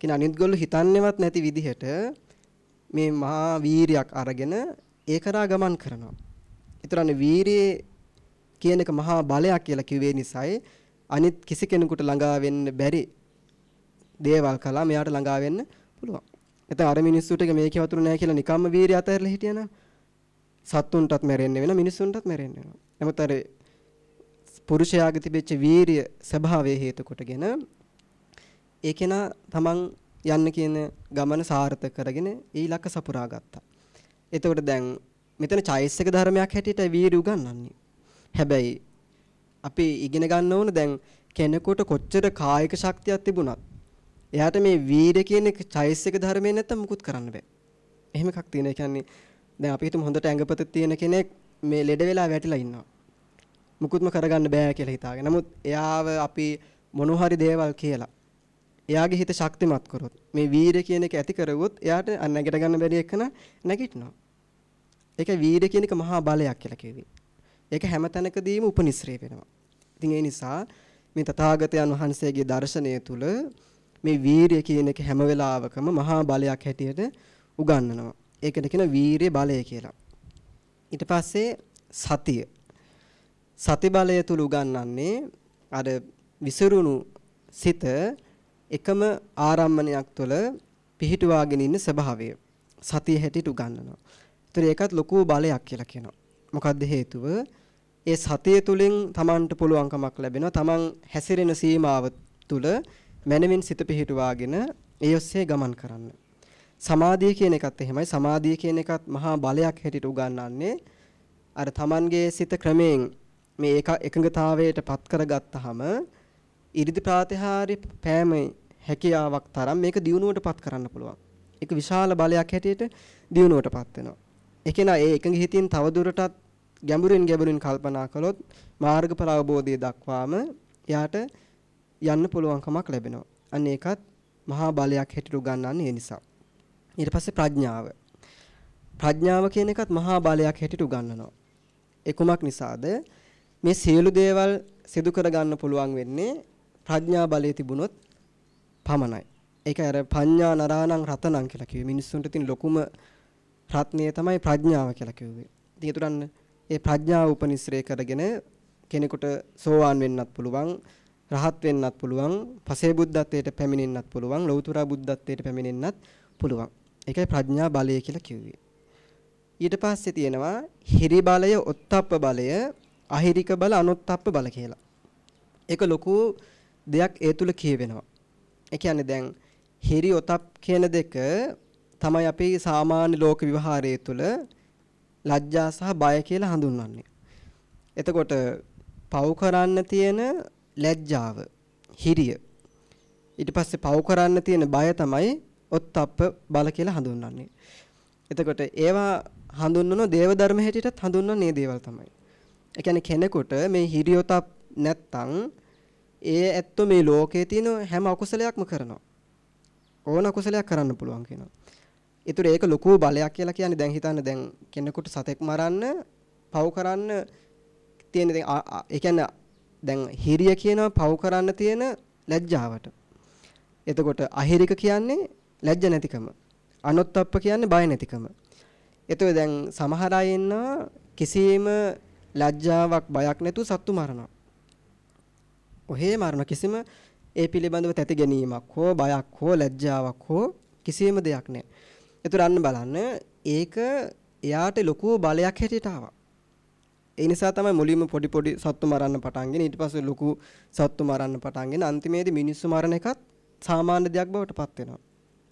කියන අනිත්ගොල්ලෝ හිතන්නේවත් නැති විදිහට මේ මහා වීරියක් අරගෙන ඒ කරා ගමන් කරනවා. ඒතරන්නේ වීරියේ කියන එක මහා බලයක් කියලා කිව්වේ නිසායි අනිත් කිසි කෙනෙකුට ළඟා වෙන්න බැරි දේවල් කළා මෙයාට ළඟා වෙන්න පුළුවන්. එතන අර මිනිස්සුට මේකේ වතුර නැහැ කියලා නිකම්ම වීරිය අතහැරලා හිටියනම් සත්තුන්ටත් මැරෙන්න වෙන මිනිස්සුන්ටත් මැරෙන්න වෙනවා. නමුත් අර පුරුෂයාගේ තිබෙච්ච වීරිය ස්වභාවයේ හේතු කොටගෙන ඒකේන තමන් යන්න කියන ගමන සාර්ථක කරගෙන ඊලක්ක සපුරා ගත්තා. එතකොට දැන් මෙතන චෛසික ධර්මයක් හැටියට වීරිය උගන්වන්නේ. හැබැයි අපි ඉගෙන ගන්න ඕන දැන් කෙනෙකුට කොච්චර කායික ශක්තියක් තිබුණත් එයාට මේ වීරිය කියන චෛසික ධර්මයෙන් නැත්තම් මුකුත් කරන්න බෑ. එහෙම එකක් තියෙන. ඒ කියන්නේ දැන් අපි හිතමු හොඳට ඇඟපත තියෙන කෙනෙක් මේ ලෙඩ වෙලා වැටිලා ඉන්නවා. මුකුත්ම කරගන්න බෑ කියලා හිතාගෙන. නමුත් එයාව අපි මොන හරි දේවල් කියලා එයාගේ හිත ශක්තිමත් කරොත් මේ වීරිය කියන එක ඇති කරගොත් එයාට නැගිට ගන්න බැරි එකන නැගිටිනවා. ඒක වීරිය කියන එක මහා බලයක් කියලා කිව්වේ. ඒක හැම තැනකදීම උපනිශ්‍රේ වෙනවා. ඉතින් ඒ නිසා මේ තථාගතයන් වහන්සේගේ දර්ශනය තුල මේ වීරිය කියන එක හැම වෙලාවකම මහා බලයක් හැටියට උගන්වනවා. ඒකට කියන වීරිය බලය කියලා. ඊට පස්සේ සතිය සති බලය තුල උගන්වන්නේ අර විසිරුණු සිත එකම ආරම්මණයක් තුළ පිහිටුවාගෙන ඉන්න ස්වභාවය සතිය හැටියට උගන්වනවා. ඒතර ඒකත් ලොකු බලයක් කියලා කියනවා. මොකද්ද හේතුව? ඒ සතිය තුලින් Tamanට පුළුවන්කමක් ලැබෙනවා. Taman හැසිරෙන සීමාව තුල මනමින් සිත පිහිටුවාගෙන ඒ ඔස්සේ ගමන් කරන්න. සමාධිය කියන එකත් එහෙමයි. සමාධිය කියන එකත් මහා බලයක් හැටියට උගන්වන්නේ අර Tamanගේ සිත ක්‍රමයෙන් මේ එක එකඟතාවයට පත් කරගත්තාම ඉරිදි ප්‍රාතිහාර්ය පෑමේ හැකියාවක් තරම් මේක දියුණුවටපත් කරන්න පුළුවන්. ඒක විශාල බලයක් හැටියට දියුණුවටපත් වෙනවා. ඒකේනා ඒ එකඟ හිතින් තවදුරටත් ගැඹුරින් ගැඹුරින් කල්පනා කළොත් මාර්ගඵල අවබෝධය දක්වාම එයාට යන්න පුළුවන්කමක් ලැබෙනවා. අන්න ඒකත් මහා බලයක් හැටියට උගන්වන්නේ ඒ නිසා. ඊට පස්සේ ප්‍රඥාව. ප්‍රඥාව කියන එකත් මහා බලයක් හැටියට උගන්වනවා. ඒ කුමක් නිසාද? මේ සියලු දේවල් සිදු කරගන්න පුළුවන් වෙන්නේ ප්‍රඥා බලය තිබුණොත් පමණයි. ඒක අර පඤ්ඤා නරාණං රතනං කියලා කිව්වේ. මිනිස්සුන්ට තියෙන ලොකුම රත්නය තමයි ප්‍රඥාව කියලා කිව්වේ. ඉතින් ඒතරන්න ඒ ප්‍රඥාව උපනිශ්‍රේ කරගෙන කෙනෙකුට සෝවාන් වෙන්නත් පුළුවන්, රහත් වෙන්නත් පුළුවන්, පසේ බුද්ධත්වයට පැමිණෙන්නත් පුළුවන්, ලෞතර බුද්ධත්වයට පැමිණෙන්නත් පුළුවන්. ඒකයි ප්‍රඥා බලය කියලා කිව්වේ. ඊට පස්සේ තියෙනවා හිරි බලය, ඔත්තප්ප බලය, අහිරික බල, අනොත්තප්ප බල කියලා. ඒක ලොකු දෙයක් ඒ තුල කියවෙනවා. ඒ කියන්නේ දැන් හිරි ඔතප් කියන දෙක තමයි අපි සාමාන්‍ය ලෝක විවහාරයේ තුල ලැජ්ජා සහ බය කියලා හඳුන්වන්නේ. එතකොට පව් කරන්න තියෙන ලැජ්ජාව හිරිය. ඊට පස්සේ පව් කරන්න තියෙන බය තමයි ඔත්තප්ප බල කියලා හඳුන්වන්නේ. එතකොට ඒවා හඳුන්වන දේව ධර්ම හැටියටත් හඳුන්වන මේ දේවල් තමයි. ඒ කියන්නේ කෙනෙකුට මේ හිරියොතප් නැත්තම් ඒ ඇත්තෝ මේ ලෝකයේ තියෙන හැම අකුසලයක්ම කරනවා. ඕන අකුසලයක් කරන්න පුළුවන් කියනවා. ඒතර ඒක ලොකු බලයක් කියලා කියන්නේ දැන් හිතන්න දැන් කෙනෙකුට සතෙක් මරන්න පව් කරන්න තියෙන දැන් ඒ කියන්නේ දැන් හිරිය කියනවා පව් කරන්න තියෙන ලැජ්ජාවට. එතකොට අහිරික කියන්නේ ලැජ්ජ නැතිකම. අනොත්ප්ප කියන්නේ බය නැතිකම. එතකොට දැන් සමහර අය ඉන්නවා කිසියම් ලැජ්ජාවක් බයක් නැතුව සත්තු මරනවා. ඔහේ මරණ කිසිම ඒ පිළිබඳව තැති ගැනීමක් හෝ බයක් හෝ ලැජ්ජාවක් හෝ කිසියම් දෙයක් නැහැ. ඒතර අන්න බලන්න ඒක එයාට ලොකු බලයක් හැටියට ආවා. ඒ නිසා තමයි මුලින්ම පොඩි පොඩි සත්තු මරන්න පටන්ගෙන ඊට පස්සේ ලොකු සත්තු මරන්න පටන්ගෙන අන්තිමේදී මිනිස්සු මරණ එකත් සාමාන්‍ය දෙයක් බවට පත් වෙනවා.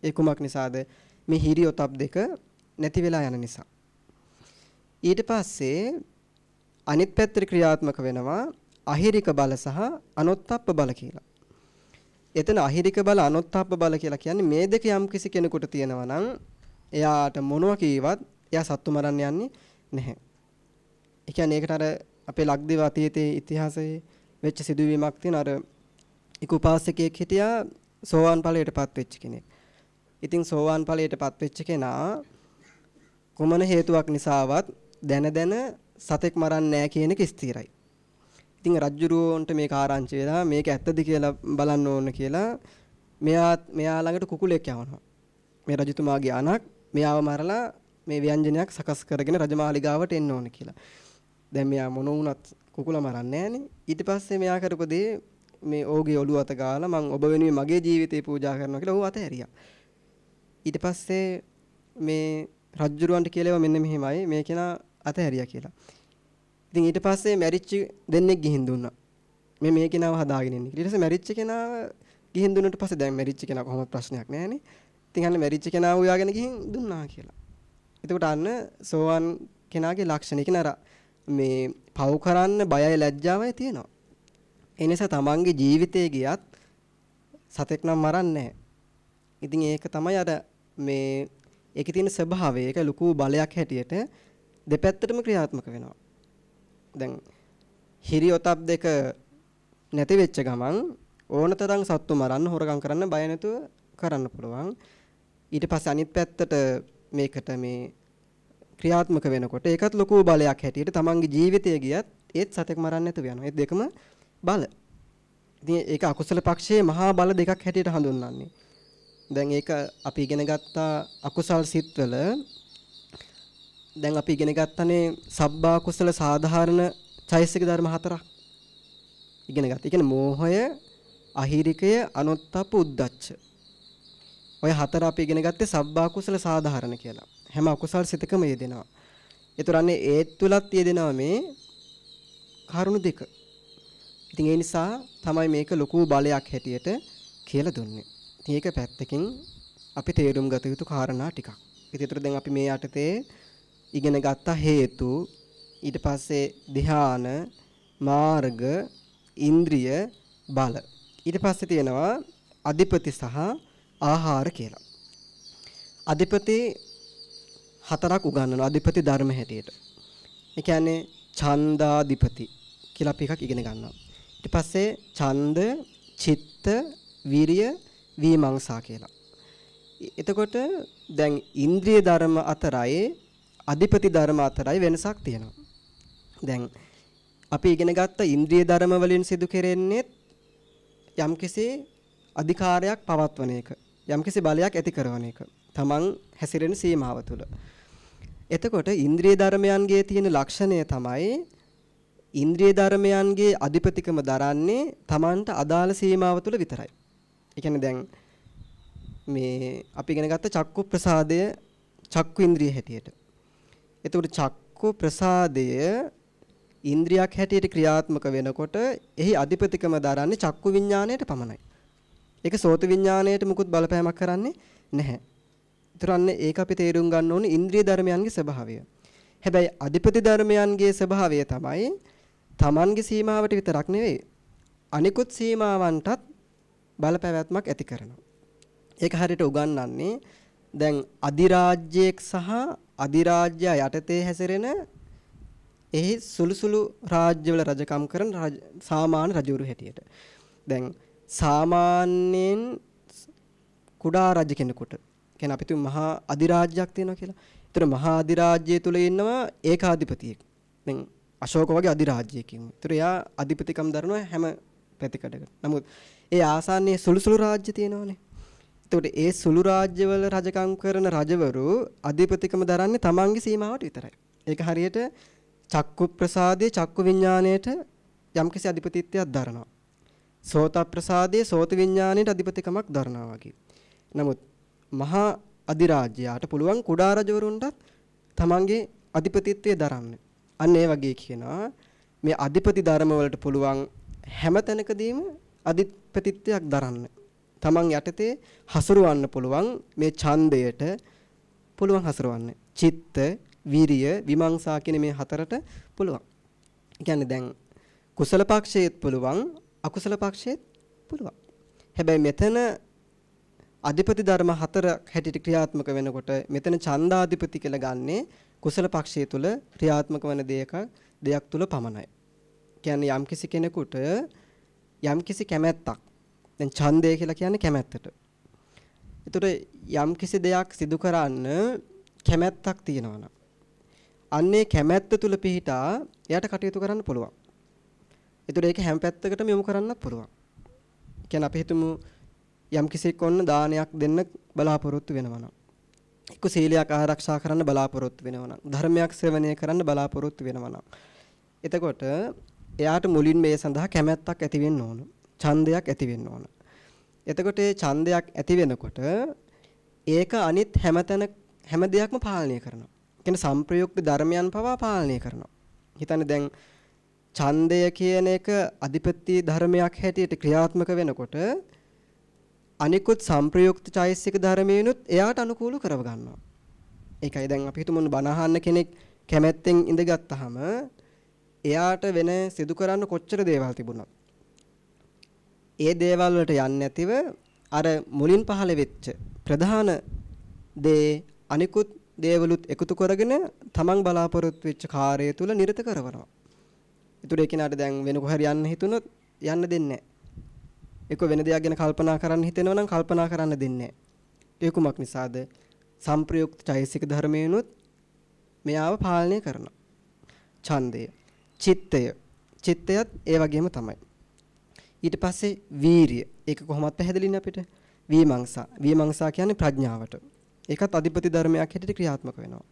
ඒ කුමක් නිසාද? මේ හිරියොතප් දෙක නැති වෙලා යන නිසා. ඊට පස්සේ අනිත් පැත්තට ක්‍රියාත්මක වෙනවා අහිරික බල සහ අනොත්ප්ප බල කියලා. එතන අහිරික බල අනොත්ප්ප බල කියලා කියන්නේ මේ දෙක යම් කිසි කෙනෙකුට තියෙනවා නම් එයාට මොනවා කීවත් එයා සත්තු මරන්න යන්නේ නැහැ. ඒ කියන්නේ ඒකට අර අපේ ලක්දිව අතීතයේ ඉතිහාසයේ වෙච්ච සිදුවීමක් තියෙන අර එක උපාසකයෙක් හිටියා සෝවාන් ඵලයටපත් වෙච්ච කෙනෙක්. ඉතින් සෝවාන් ඵලයටපත් වෙච්ච කෙනා කුමන හේතුවක් නිසාවත් දැන දැන සතෙක් මරන්නේ නැහැ කියන එක ස්ථිරයි. ඉතින් රජ්ජුරුවන්ට මේක ආරංචි වෙලා මේක ඇත්තද කියලා බලන්න ඕන කියලා මෙයා මෙයා ළඟට කුකුලෙක් යවනවා. මේ රජතුමාගේ අනක් මෙයාව මරලා මේ ව්‍යංජනයක් සකස් කරගෙන රජමාලිගාවට එන්න ඕන කියලා. දැන් මෙයා මොන වුණත් කුකුල මරන්නේ ඊට පස්සේ මෙයා කරපු දේ මේ ඕගේ ඔළුව අත ගාලා මං ඔබ වෙනුවෙන් මගේ ජීවිතේ පූජා කරනවා කියලා ඌ අතහැරියා. ඊට පස්සේ මේ රජ්ජුරුවන්ට කියලා මෙන්න මෙහිමයි මේ කෙනා අතහැරියා කියලා. ඉතින් ඊට පස්සේ මැරිච්ච දෙන්නෙක් ගිහින් දුන්නා. මේ මේ කෙනාව හදාගෙන ඉන්නේ. ඊට පස්සේ මැරිච්ච කෙනාව ගිහින් දුන්නාට පස්සේ දැන් මැරිච්ච කෙනා කොහොමද ප්‍රශ්නයක් නැහැනේ. ඉතින් අන්න මැරිච්ච කෙනාව උයාගෙන ගිහින් දුන්නා කියලා. එතකොට අන්න සෝවන් කෙනාගේ ලක්ෂණ කියන අර මේ පව් කරන්න බයයි ලැජ්ජාවයි තියෙනවා. ඒ නිසා තමන්ගේ ජීවිතේ ගියත් සතෙක් නම් මරන්නේ ඉතින් ඒක තමයි අර මේ ඒකේ තියෙන ස්වභාවය. ඒක ලুকু බලයක් හැටියට දෙපැත්තටම ක්‍රියාත්මක වෙනවා. දැන් හිරි ඔතප් දෙක නැති වෙච්ච ගමන් ඕනතරම් සත්තු මරන්න හොරගම් කරන්න බය නැතුව කරන්න පුළුවන්. ඊට පස්සේ අනිත් පැත්තට මේකට මේ ක්‍රියාත්මක වෙනකොට ඒකත් ලොකු බලයක් හැටියට තමන්ගේ ජීවිතය ගියත් ඒත් සතෙක් මරන්න නැතුව යනවා. ඒ දෙකම බල. ඉතින් ඒක අකුසල පක්ෂයේ මහා බල දෙකක් හැටියට හඳුන්වන්නේ. දැන් ඒක අපි ඉගෙන ගත්තා අකුසල් සිත්වල දැන් අපි ඉගෙන ගත්තනේ සබ්බා කුසල සාධාරණ චෛසික ධර්ම හතරක්. ඉගෙන ගත්තා. ඒ කියන්නේ මෝහය, අහිරිකය, අනුත්තප්ප උද්දච්ච. ඔය හතර අපි ඉගෙන ගත්තේ සබ්බා කුසල සාධාරණ කියලා. හැම අකුසල් සිතකම යෙදෙනවා. ඒතරන්නේ ඒ තුලත් යෙදෙනවා මේ කරුණු දෙක. ඉතින් ඒ නිසා තමයි මේක ලොකු බලයක් හැටියට කියලා දුන්නේ. ඉතින් ඒක පැත්තකින් අපි තේරුම් ගත යුතු කාරණා ටිකක්. ඉතින් ඒතර දැන් අපි මේ යටතේ ඉගෙන ගත්ත හේතු ඊට පස්සේ ධ්‍යාන මාර්ග ඉන්ද්‍රිය බල ඊට පස්සේ තියෙනවා අධිපති සහ ආහාර කියලා. අධිපති හතරක් උගන්වනවා අධිපති ධර්ම හැටියට. ඒ කියන්නේ ඡන්දාධිපති කියලා අපි එකක් ඉගෙන ගන්නවා. ඊට පස්සේ ඡන්ද, චිත්ත, විරිය, විමංශා කියලා. එතකොට දැන් ඉන්ද්‍රිය ධර්ම අතරයි අධිපති ධර්ම අතරයි වෙනසක් තියෙනවා. දැන් අපි ඉගෙන ගත්ත ඉන්ද්‍රිය ධර්ම වලින් සිදු කෙරෙන්නේ යම්කිසි අධිකාරයක් පවත්වන එක. යම්කිසි බලයක් ඇති කරන එක. තමන් හැසිරෙන සීමාව තුළ. එතකොට ඉන්ද්‍රිය ධර්මයන්ගේ තියෙන ලක්ෂණය තමයි ඉන්ද්‍රිය ධර්මයන්ගේ අධිපතිකම දරන්නේ තමන්ට අදාළ සීමාව තුළ විතරයි. ඒ කියන්නේ දැන් මේ අපි ඉගෙන ගත්ත චක්කු ප්‍රසාදය චක්කු ඉන්ද්‍රිය හැටියට. එතකොට චක්කු ප්‍රසාදය ඉන්ද්‍රියක් හැටියට ක්‍රියාත්මක වෙනකොට එහි අධිපතිකම දරන්නේ චක්කු විඥාණයට පමණයි. ඒක සෝත විඥාණයට මුකුත් බලපෑමක් කරන්නේ නැහැ. ඒතරන්නේ ඒක අපි තේරුම් ගන්න ඕනේ ඉන්ද්‍රිය ධර්මයන්ගේ ස්වභාවය. හැබැයි අධිපති ධර්මයන්ගේ ස්වභාවය තමයි Tamanගේ සීමාවට විතරක් නෙවෙයි අනිකුත් සීමාවන්ටත් බලපෑමක් ඇති කරනවා. ඒක හරියට උගන්වන්නේ දැන් අධිරාජ්‍යයක් සහ අධිරාජ්‍ය යටතේ හැසිරෙන එහි සුළු සුළු රාජ්‍යවල රජකම් කරන සාමාන්‍ය රජවරු හැටියට. දැන් සාමාන්‍යයෙන් කුඩා රජ කෙනෙකුට කියන්නේ අපි තුමු මහා අධිරාජ්‍යයක් තියෙනවා කියලා. ඒතර මහා අධිරාජ්‍යය තුල ඉන්නවා ඒකාධිපතියෙක්. දැන් අශෝක වගේ අධිරාජ්‍යයකින්. ඒතර එයා අධිපතිකම් දරනවා හැම පැතිකඩකට. නමුත් ඒ ආසන්නයේ සුළු සුළු රාජ්‍ය තියෙනවානේ. එතකොට ඒ සුළු රාජ්‍යවල රජකම් කරන රජවරු අධිපතිකම දරන්නේ තමන්ගේ සීමාවට විතරයි. ඒක හරියට චක්කු ප්‍රසාදයේ චක්කු විඥාණයට යම්කිසි අධිපතිත්වයක් දරනවා. සෝත ප්‍රසාදයේ සෝත විඥාණයට අධිපතිකමක් දරනවා වගේ. නමුත් මහා අධිරාජ්‍යයාට පුළුවන් කුඩා රජවරුන්ටත් තමන්ගේ අධිපතිත්වය දරන්න. අන්න ඒ වගේ කියනවා මේ අධිපති ධර්ම වලට පුළුවන් හැම තැනකදීම අධිපතිත්වයක් දරන්න. තමන් යටතේ හසුරවන්න පුළුවන් මේ ඡන්දයට පුළුවන් හසුරවන්න. චිත්ත, විරිය, විමංශා කියන මේ හතරට පුළුවන්. කියන්නේ දැන් කුසල පක්ෂයේත් පුළුවන්, අකුසල පක්ෂයේත් පුළුවන්. හැබැයි මෙතන අධිපති ධර්ම හතර හැටියට ක්‍රියාත්මක වෙනකොට මෙතන ඡන්දාධිපති කියලා ගන්නේ කුසල පක්ෂය තුල ක්‍රියාත්මක වන දෙයක දෙයක් තුල පමණයි. කියන්නේ යම්කිසි කෙනෙකුට යම්කිසි කැමැත්තක් දැන් ඡන්දය කියලා කියන්නේ කැමැත්තට. ඒතර යම්කිසි දෙයක් සිදු කරන්න කැමැත්තක් තියෙනවා අන්නේ කැමැත්ත තුල පිහිටා එයාට කටයුතු කරන්න පුළුවන්. ඒතර ඒක හැම පැත්තකටම යොමු කරන්නත් පුළුවන්. කියන්නේ අපි හිතමු යම් කිසිෙක් ඔන්න දානයක් දෙන්න බලාපොරොත්තු වෙනවා නම් එක්ක සීලයක් ආරක්ෂා කරන්න බලාපොරොත්තු වෙනවා නම් ධර්මයක් ශ්‍රවණය කරන්න බලාපොරොත්තු වෙනවා නම් එතකොට එයාට මුලින් මේ සඳහා කැමැත්තක් ඇති වෙන්න ඕන. ඡන්දයක් ඇති වෙන්න ඕන. එතකොට ඒ ඡන්දයක් ඇති වෙනකොට ඒක අනිත් හැමතැන හැම දෙයක්ම පාලනය කරනවා. කියන්නේ සංප්‍රයුක්ත ධර්මයන් පවා පාලනය කරනවා. හිතන්න දැන් ඡන්දය කියන එක අධිපත්‍ය ධර්මයක් හැටියට ක්‍රියාත්මක වෙනකොට අනිකුත් සංප්‍රයුක්ත චෛසික ධර්මයනුත් එයාට අනුකූල කරව ගන්නවා. ඒකයි දැන් අපි හිතමු බණ කෙනෙක් කැමැත්තෙන් ඉඳගත්tාම එයාට වෙන සිදු කරන්න කොච්චර දේවල් තිබුණත් ඒ දේවල් වලට යන්නේ නැතිව අර මුලින් පහළ වෙච්ච ප්‍රධාන දේ අනිකුත් දේවලුත් එකතු කරගෙන තමන් බලාපොරොත්තු වෙච්ච කාර්යය තුල නිරත කරවනවා. ඒතර ඒ කෙනාට දැන් වෙන කොහරි යන්න හිතුනොත් යන්න දෙන්නේ නැහැ. ඒක වෙන දෙයක් ගැන කල්පනා කරන්න හිතෙනවා නම් කල්පනා කරන්න දෙන්නේ නැහැ. ඒ කුමක් නිසාද? සංප්‍රයුක්ත චෛසික ධර්මයනොත් මෙයාව පාලනය කරනවා. ඡන්දය, චිත්තය, චිත්තයත් ඒ වගේම තමයි. ඊට පස්සේ වීරිය. ඒක කොහොමද පැහැදිලිනේ අපිට? විමංශා. විමංශා කියන්නේ ප්‍රඥාවට. ඒකත් අධිපති ධර්මයක් හැටියට ක්‍රියාත්මක වෙනවා.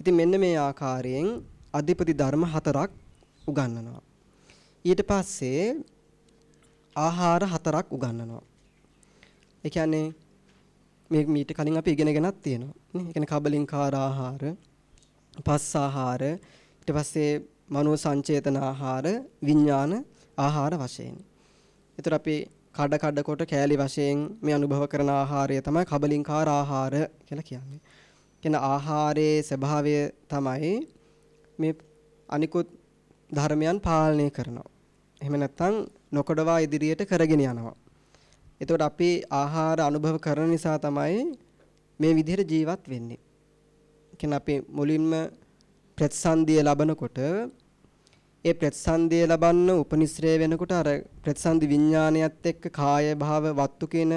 ඉතින් මෙන්න මේ ආකාරයෙන් අධිපති ධර්ම හතරක් උගන්වනවා. ඊට පස්සේ ආහාර හතරක් උගන්වනවා. ඒ කියන්නේ මේ මීට කලින් අපි ඉගෙනගෙනත් තියෙනවා. නේ? ඒ කියන්නේ කබලින්කාර ආහාර, පස් ආහාර, ඊට පස්සේ මනෝ සංචේතන ආහාර, විඥාන ආහාර වශයෙන්. ඒතර අපි කඩ කඩ කොට කෑලි වශයෙන් මේ අනුභව කරන ආහාරය තමයි කබලින්කාර ආහාර කියලා කියන්නේ. කියන ආහාරයේ ස්වභාවය තමයි මේ අනිකුත් ධර්මයන් පාලනය කරනවා. එහෙම නැත්නම් නොකඩවා ඉදිරියට කරගෙන යනවා. එතකොට අපි ආහාර අනුභව කරන නිසා තමයි මේ විදිහට ජීවත් වෙන්නේ. කියන්නේ අපි මුලින්ම ප්‍රතිසන්දිය ලබනකොට ඒ ප්‍රතිසන්දිය ලබන්න උපනිශ්‍රේ වෙනකොට අර ප්‍රතිසන්දි විඥානයත් එක්ක කාය භාව වත්තු කියන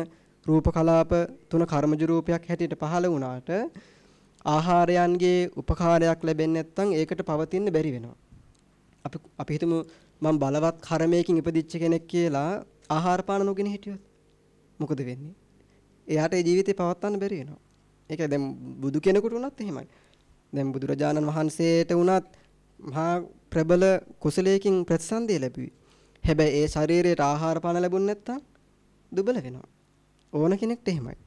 රූප කලාප තුන කර්මජ රූපයක් හැටියට පහළ වුණාට ආහාරයන්ගේ උපකාරයක් ලැබෙන්නේ නැත්නම් ඒකට පවතින්න බැරි වෙනවා. අපි අපි හිතමු මම බලවත් කර්මයකින් ඉපදිච්ච කෙනෙක් කියලා ආහාර පාන නොගෙන හිටියොත් මොකද වෙන්නේ? එයාට ඒ ජීවිතේ පවත්වන්න බැරි වෙනවා. ඒකයි දැන් බුදු කෙනෙකුට වුණත් එහෙමයි. දැන් බුදුරජාණන් වහන්සේට වුණත් මහා ප්‍රබල කුසලයකින් ප්‍රතිසන්දිය ලැබුවේ. හැබැයි ඒ ශරීරයට ආහාර පාන ලැබුණ නැත්තම් දුබල වෙනවා. ඕන කෙනෙක්ට එහෙමයි.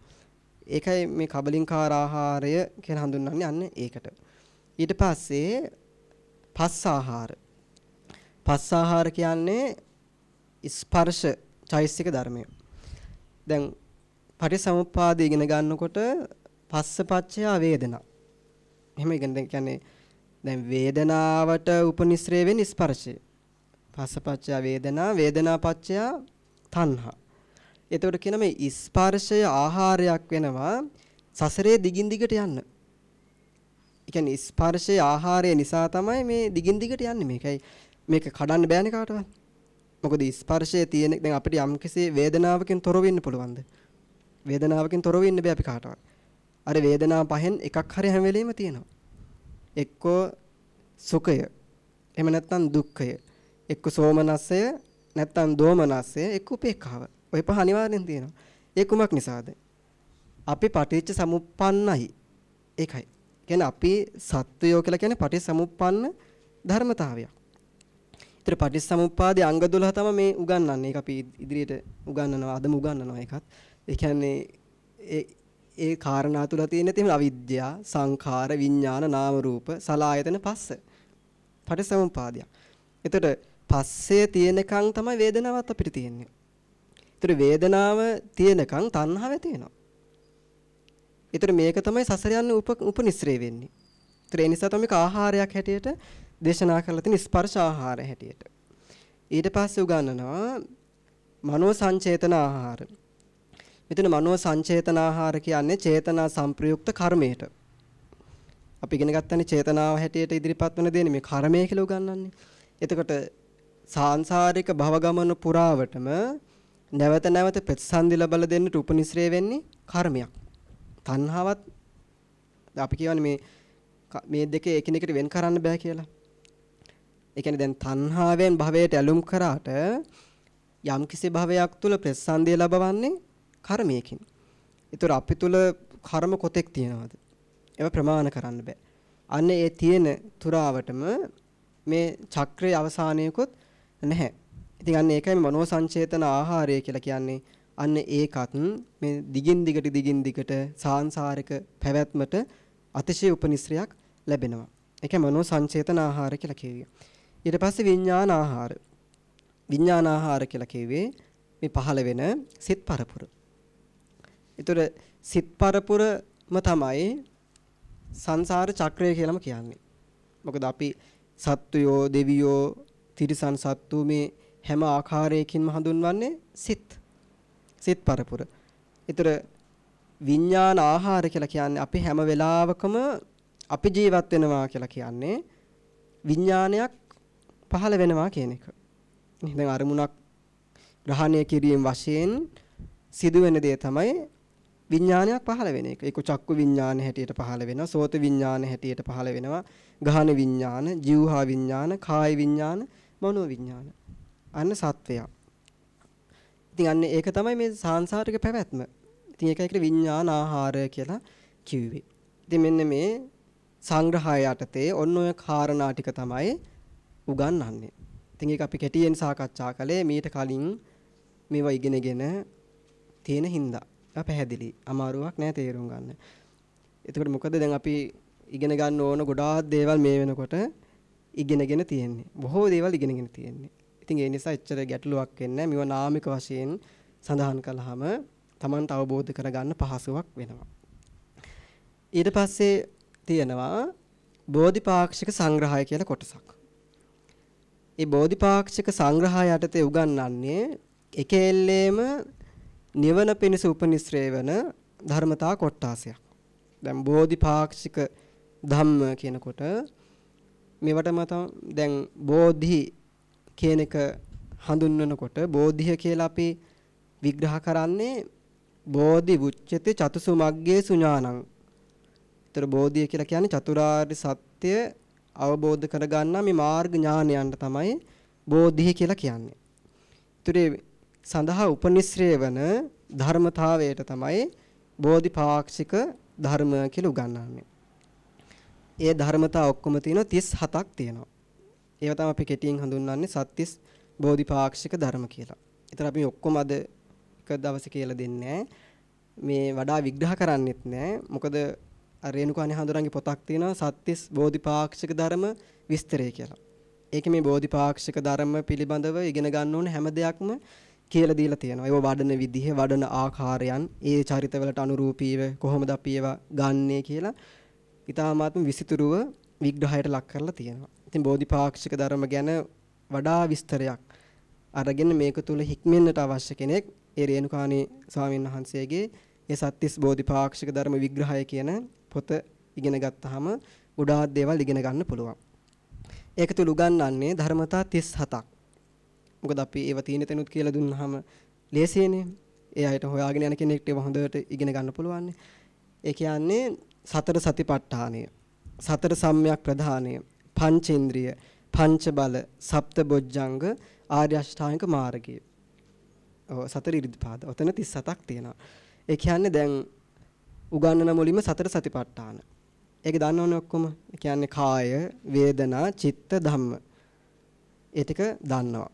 ඒකයි මේ කබලින්කාර ආහාරය කියලා හඳුන්වන්නේ අන්න ඒකට. ඊට පස්සේ පස් ආහාර පස් ආහාර කියන්නේ ස්පර්ශ චෛසික ධර්මය. දැන් පටිසමුප්පාද ඉගෙන ගන්නකොට පස්සපච්චය වේදනා. එහෙම ඉගෙන කියන්නේ දැන් වේදනාවට උපනිශ්‍රේ වෙන්නේ ස්පර්ශය. පස්සපච්චය වේදනා වේදනාපච්චය තණ්හා. එතකොට කියන මේ ස්පර්ශය ආහාරයක් වෙනවා සසරේ දිගින් දිගට යන්න. ඒ කියන්නේ ස්පර්ශයේ ආහාරය නිසා තමයි මේ දිගින් දිගට යන්නේ මේකයි මේක කඩන්න බෑනේ කාටවත්. මොකද ස්පර්ශයේ තියෙන දැන් අපිට යම්කිසි වේදනාවකින් තොර වෙන්න පුළුවන්ද? වේදනාවකින් තොර වෙන්න බෑ අපි කාටවත්. අර වේදනාව පහෙන් එකක් හරි හැම වෙලෙම තියෙනවා. එක්කෝ සුඛය. එහෙම නැත්නම් දුක්ඛය. එක්ක සෝමනස්සය නැත්නම් දෝමනස්සය එක්ක උපේක්ඛාව. ඔය පහ අනිවාර්යෙන් තියෙනවා. ඒ කුමක් නිසාද? අපි පටිච්ච සමුප්පන්නයි. ඒකයි. කියන්නේ අපි සත්වයෝ කියලා කියන්නේ පටිච්ච සමුප්පන්න ධර්මතාවයක්. ඒතර පටිච්චසමුප්පාදේ අංග 12 තමයි මේ උගන්වන්නේ. ඒක අපි ඉදිරියට උගන්වනවා. අදම උගන්වනවා ඒකත්. ඒ කියන්නේ ඒ කාරණා තුල තියෙන තියෙන අවිද්‍යාව, සංඛාර, විඥාන, නාම රූප, සලායතන පස්ස. පටිසමුපාදයක්. එතකොට පස්සේ තියෙනකන් තමයි වේදනාවත් අපිට තියෙන්නේ. ඒතර වේදනාව තියෙනකන් තණ්හාව තියෙනවා. ඒතර මේක තමයි සසර යන උප උපනිශ්‍රේ වෙන්නේ. ඒතර ඒ නිසා තමයි ආහාරයක් හැටියට දේශනා කරලා තියෙන ස්පර්ශ ආහාර හැටියට. ඊට පස්සේ උගන්වනවා මනෝ සංචේතන ආහාර. මෙතන මනෝ සංචේතන ආහාර කියන්නේ චේතනා සංප්‍රයුක්ත කර්මයට. අපි ඉගෙන ගත්තනේ චේතනාව හැටියට ඉදිරිපත් වෙන දෙන්නේ මේ කර්මය කියලා උගන්වන්නේ. එතකොට සාංශාරික භව ගමන පුරාවටම නැවත නැවත ප්‍රතිසන්දි ලබලා දෙන්නට උපනිශ්‍රේ වෙන්නේ කර්මයක්. තණ්හාවත් අපි කියවනේ මේ මේ දෙකේ එකිනෙකට වෙන් කරන්න බෑ කියලා. ඒ කියන්නේ දැන් තණ්හාවෙන් භවයට ඇලුම් කරාට යම් කිසි භවයක් තුල ප්‍රතිසන්දිය ලබවන්නේ කර්මයකින්. ඒතර අපි තුල කර්ම කොතෙක් තියෙනවද? ඒව ප්‍රමාණ කරන්න බෑ. අන්න ඒ තියෙන තුරාවටම මේ චක්‍රයේ අවසානයකොත් නැහැ. ඉතින් අන්න ඒකයි මනෝ සංචේතන ආහාරය කියලා කියන්නේ. අන්න ඒකත් මේ දිගින් දිගට දිගින් දිගට සාංශාරික පැවැත්මට අතිශය උපනිශ්‍රයක් ලැබෙනවා. ඒකයි මනෝ සංචේතන ආහාර කියලා කියුවේ. ඊට පස්සේ විඥාන ආහාර. විඥාන ආහාර කියලා කියුවේ මේ පහළ වෙන සිත් පරපුර. ඒතර සිත් පරපුරම තමයි සංසාර චක්‍රය කියලාම කියන්නේ. මොකද අපි සත්වයෝ දෙවියෝ තිරිසන් සත්තු මේ හැම ආකාරයකින්ම හඳුන්වන්නේ සිත්. සිත් පරපුර. ඒතර විඥාන ආහාර කියලා කියන්නේ අපි හැම වෙලාවකම අපි ජීවත් වෙනවා කියලා කියන්නේ විඥානයක් පහළ වෙනවා කියන එක. දැන් අරමුණක් ග්‍රහණය කිරීම වශයෙන් සිදුවෙන දේ තමයි විඥානයක් පහළ වෙන එක. ඒක චක්කු විඥාන හැටියට පහළ වෙනවා, සෝත විඥාන හැටියට පහළ වෙනවා, ගහන විඥාන, જીවහා විඥාන, කාය විඥාන, මනෝ විඥාන. අන්න සත්වය. ඉතින් අන්න ඒක තමයි මේ සාංශාරික පැවැත්ම. ඉතින් ඒකයි විඥාන ආහාරය කියලා කිව්වේ. ඉතින් මෙන්න මේ සංග්‍රහය යටතේ ඔන්න ඔය කාරණා ටික තමයි උගන්වන්නේ. ඉතින් ඒක අපි කෙටියෙන් සාකච්ඡා කළේ මීට කලින් මේවා ඉගෙනගෙන තියෙන හින්දා. පැහැදිලි. අමාරුවක් නෑ තේරුම් ගන්න. එතකොට මොකද දැන් අපි ඉගෙන ගන්න ඕන ගොඩාක් දේවල් මේ වෙනකොට ඉගෙනගෙන තියෙන්නේ. බොහෝ දේවල් ඉගෙනගෙන තියෙන්නේ. ඉතින් ඒ නිසා එච්චර ගැටලුවක් වෙන්නේ නැහැ. මේවා නාමික වශයෙන් සඳහන් කළාම Tamanට අවබෝධ කරගන්න පහසුවක් වෙනවා. ඊට පස්සේ තියෙනවා බෝධිපාක්ෂික සංග්‍රහය කියලා කොටසක්. ඒ බෝධිපාක්ෂික සංග්‍රහය යටතේ උගන්වන්නේ එකෙල්ලේම නිවන පිණිස උපනිශ්‍රේ වෙන ධර්මතා කොටාසයක්. දැන් බෝධිපාක්ෂික ධම්ම කියනකොට මේවටම දැන් බෝධි කියන එක හඳුන්වනකොට බෝධිය කියලා අපි විග්‍රහ කරන්නේ බෝධි වුච්චති චතුසු මග්ගේ සුඥානං. ඒතර බෝධිය කියලා කියන්නේ චතුරාර්ය සත්‍ය අවබෝධ කරගන්නා මේ මාර්ග ඥානයන්ට තමයි බෝධිය කියලා කියන්නේ. ඒතරේ සඳහා උපනිශ්‍රේ වන ධර්මතාවයට තමයි බෝධිපාක්ෂික ධර්ම කියලා උගන්වන්නේ. ඒ ධර්මතා ඔක්කොම තියෙනවා 37ක් තියෙනවා. ඒව තමයි අපි කෙටියෙන් හඳුන්වන්නේ සත්‍තිස් බෝධිපාක්ෂික ධර්ම කියලා. ඒතර අපි ඔක්කොම අද එක දවසේ කියලා දෙන්නේ මේ වඩා විග්‍රහ කරන්නෙත් නෑ. මොකද රේණුකාණේ හඳුරන්ගේ පොතක් තියෙනවා සත්‍තිස් බෝධිපාක්ෂික ධර්ම විස්තරය කියලා. ඒකේ මේ බෝධිපාක්ෂික ධර්ම පිළිබඳව ඉගෙන ගන්න ඕන හැම දෙයක්ම කියලා දීලා තියෙනවා. ඒව වඩන විදිහ, වඩන ආකාරයන්, ඒ චරිතවලට අනුරූපීව කොහොමද අපි ඒවා ගන්නෙ කියලා ඊටාමාත්ම විසිතුරුව විග්‍රහයට ලක් කරලා තියෙනවා. ඉතින් බෝධිපාක්ෂික ධර්ම ගැන වඩා විස්තරයක් අරගෙන මේක තුල හික්මෙන්නට අවශ්‍ය කෙනෙක් ඒ රේණුකාණී ස්වාමීන් වහන්සේගේ ඒ සත්‍තිස් බෝධිපාක්ෂික ධර්ම විග්‍රහය කියන පොත ඉගෙන ගත්තාම ගොඩාක් දේවල් ඉගෙන ගන්න පුළුවන්. ඒක තුල උගන්වන්නේ ධර්මතා 37ක්. මොකද අපි ඒව තියෙන තැනුත් කියලා දුන්නාම ලේසියනේ. ඒ අයට හොයාගෙන යන කෙනෙක්ට ඒව හොඳට ඉගෙන ගන්න පුළුවන්. ඒ කියන්නේ සතර සතිපට්ඨානය, සතර සම්‍යක් ප්‍රධානය, පංචේන්ද්‍රිය, පංච බල, සප්ත බොජ්ජංග, ආර්ය අෂ්ටාංගික මාර්ගය. ඔව් සතර ඉරිදිපාද. ඔතන 37ක් තියෙනවා. ඒ කියන්නේ දැන් උගන්වන මුලින්ම සතර සතිපට්ඨාන. ඒක දන්නවනේ ඔක්කොම. ඒ කියන්නේ කාය, වේදනා, චිත්ත, ධම්ම. ඒ ටික දන්නවා.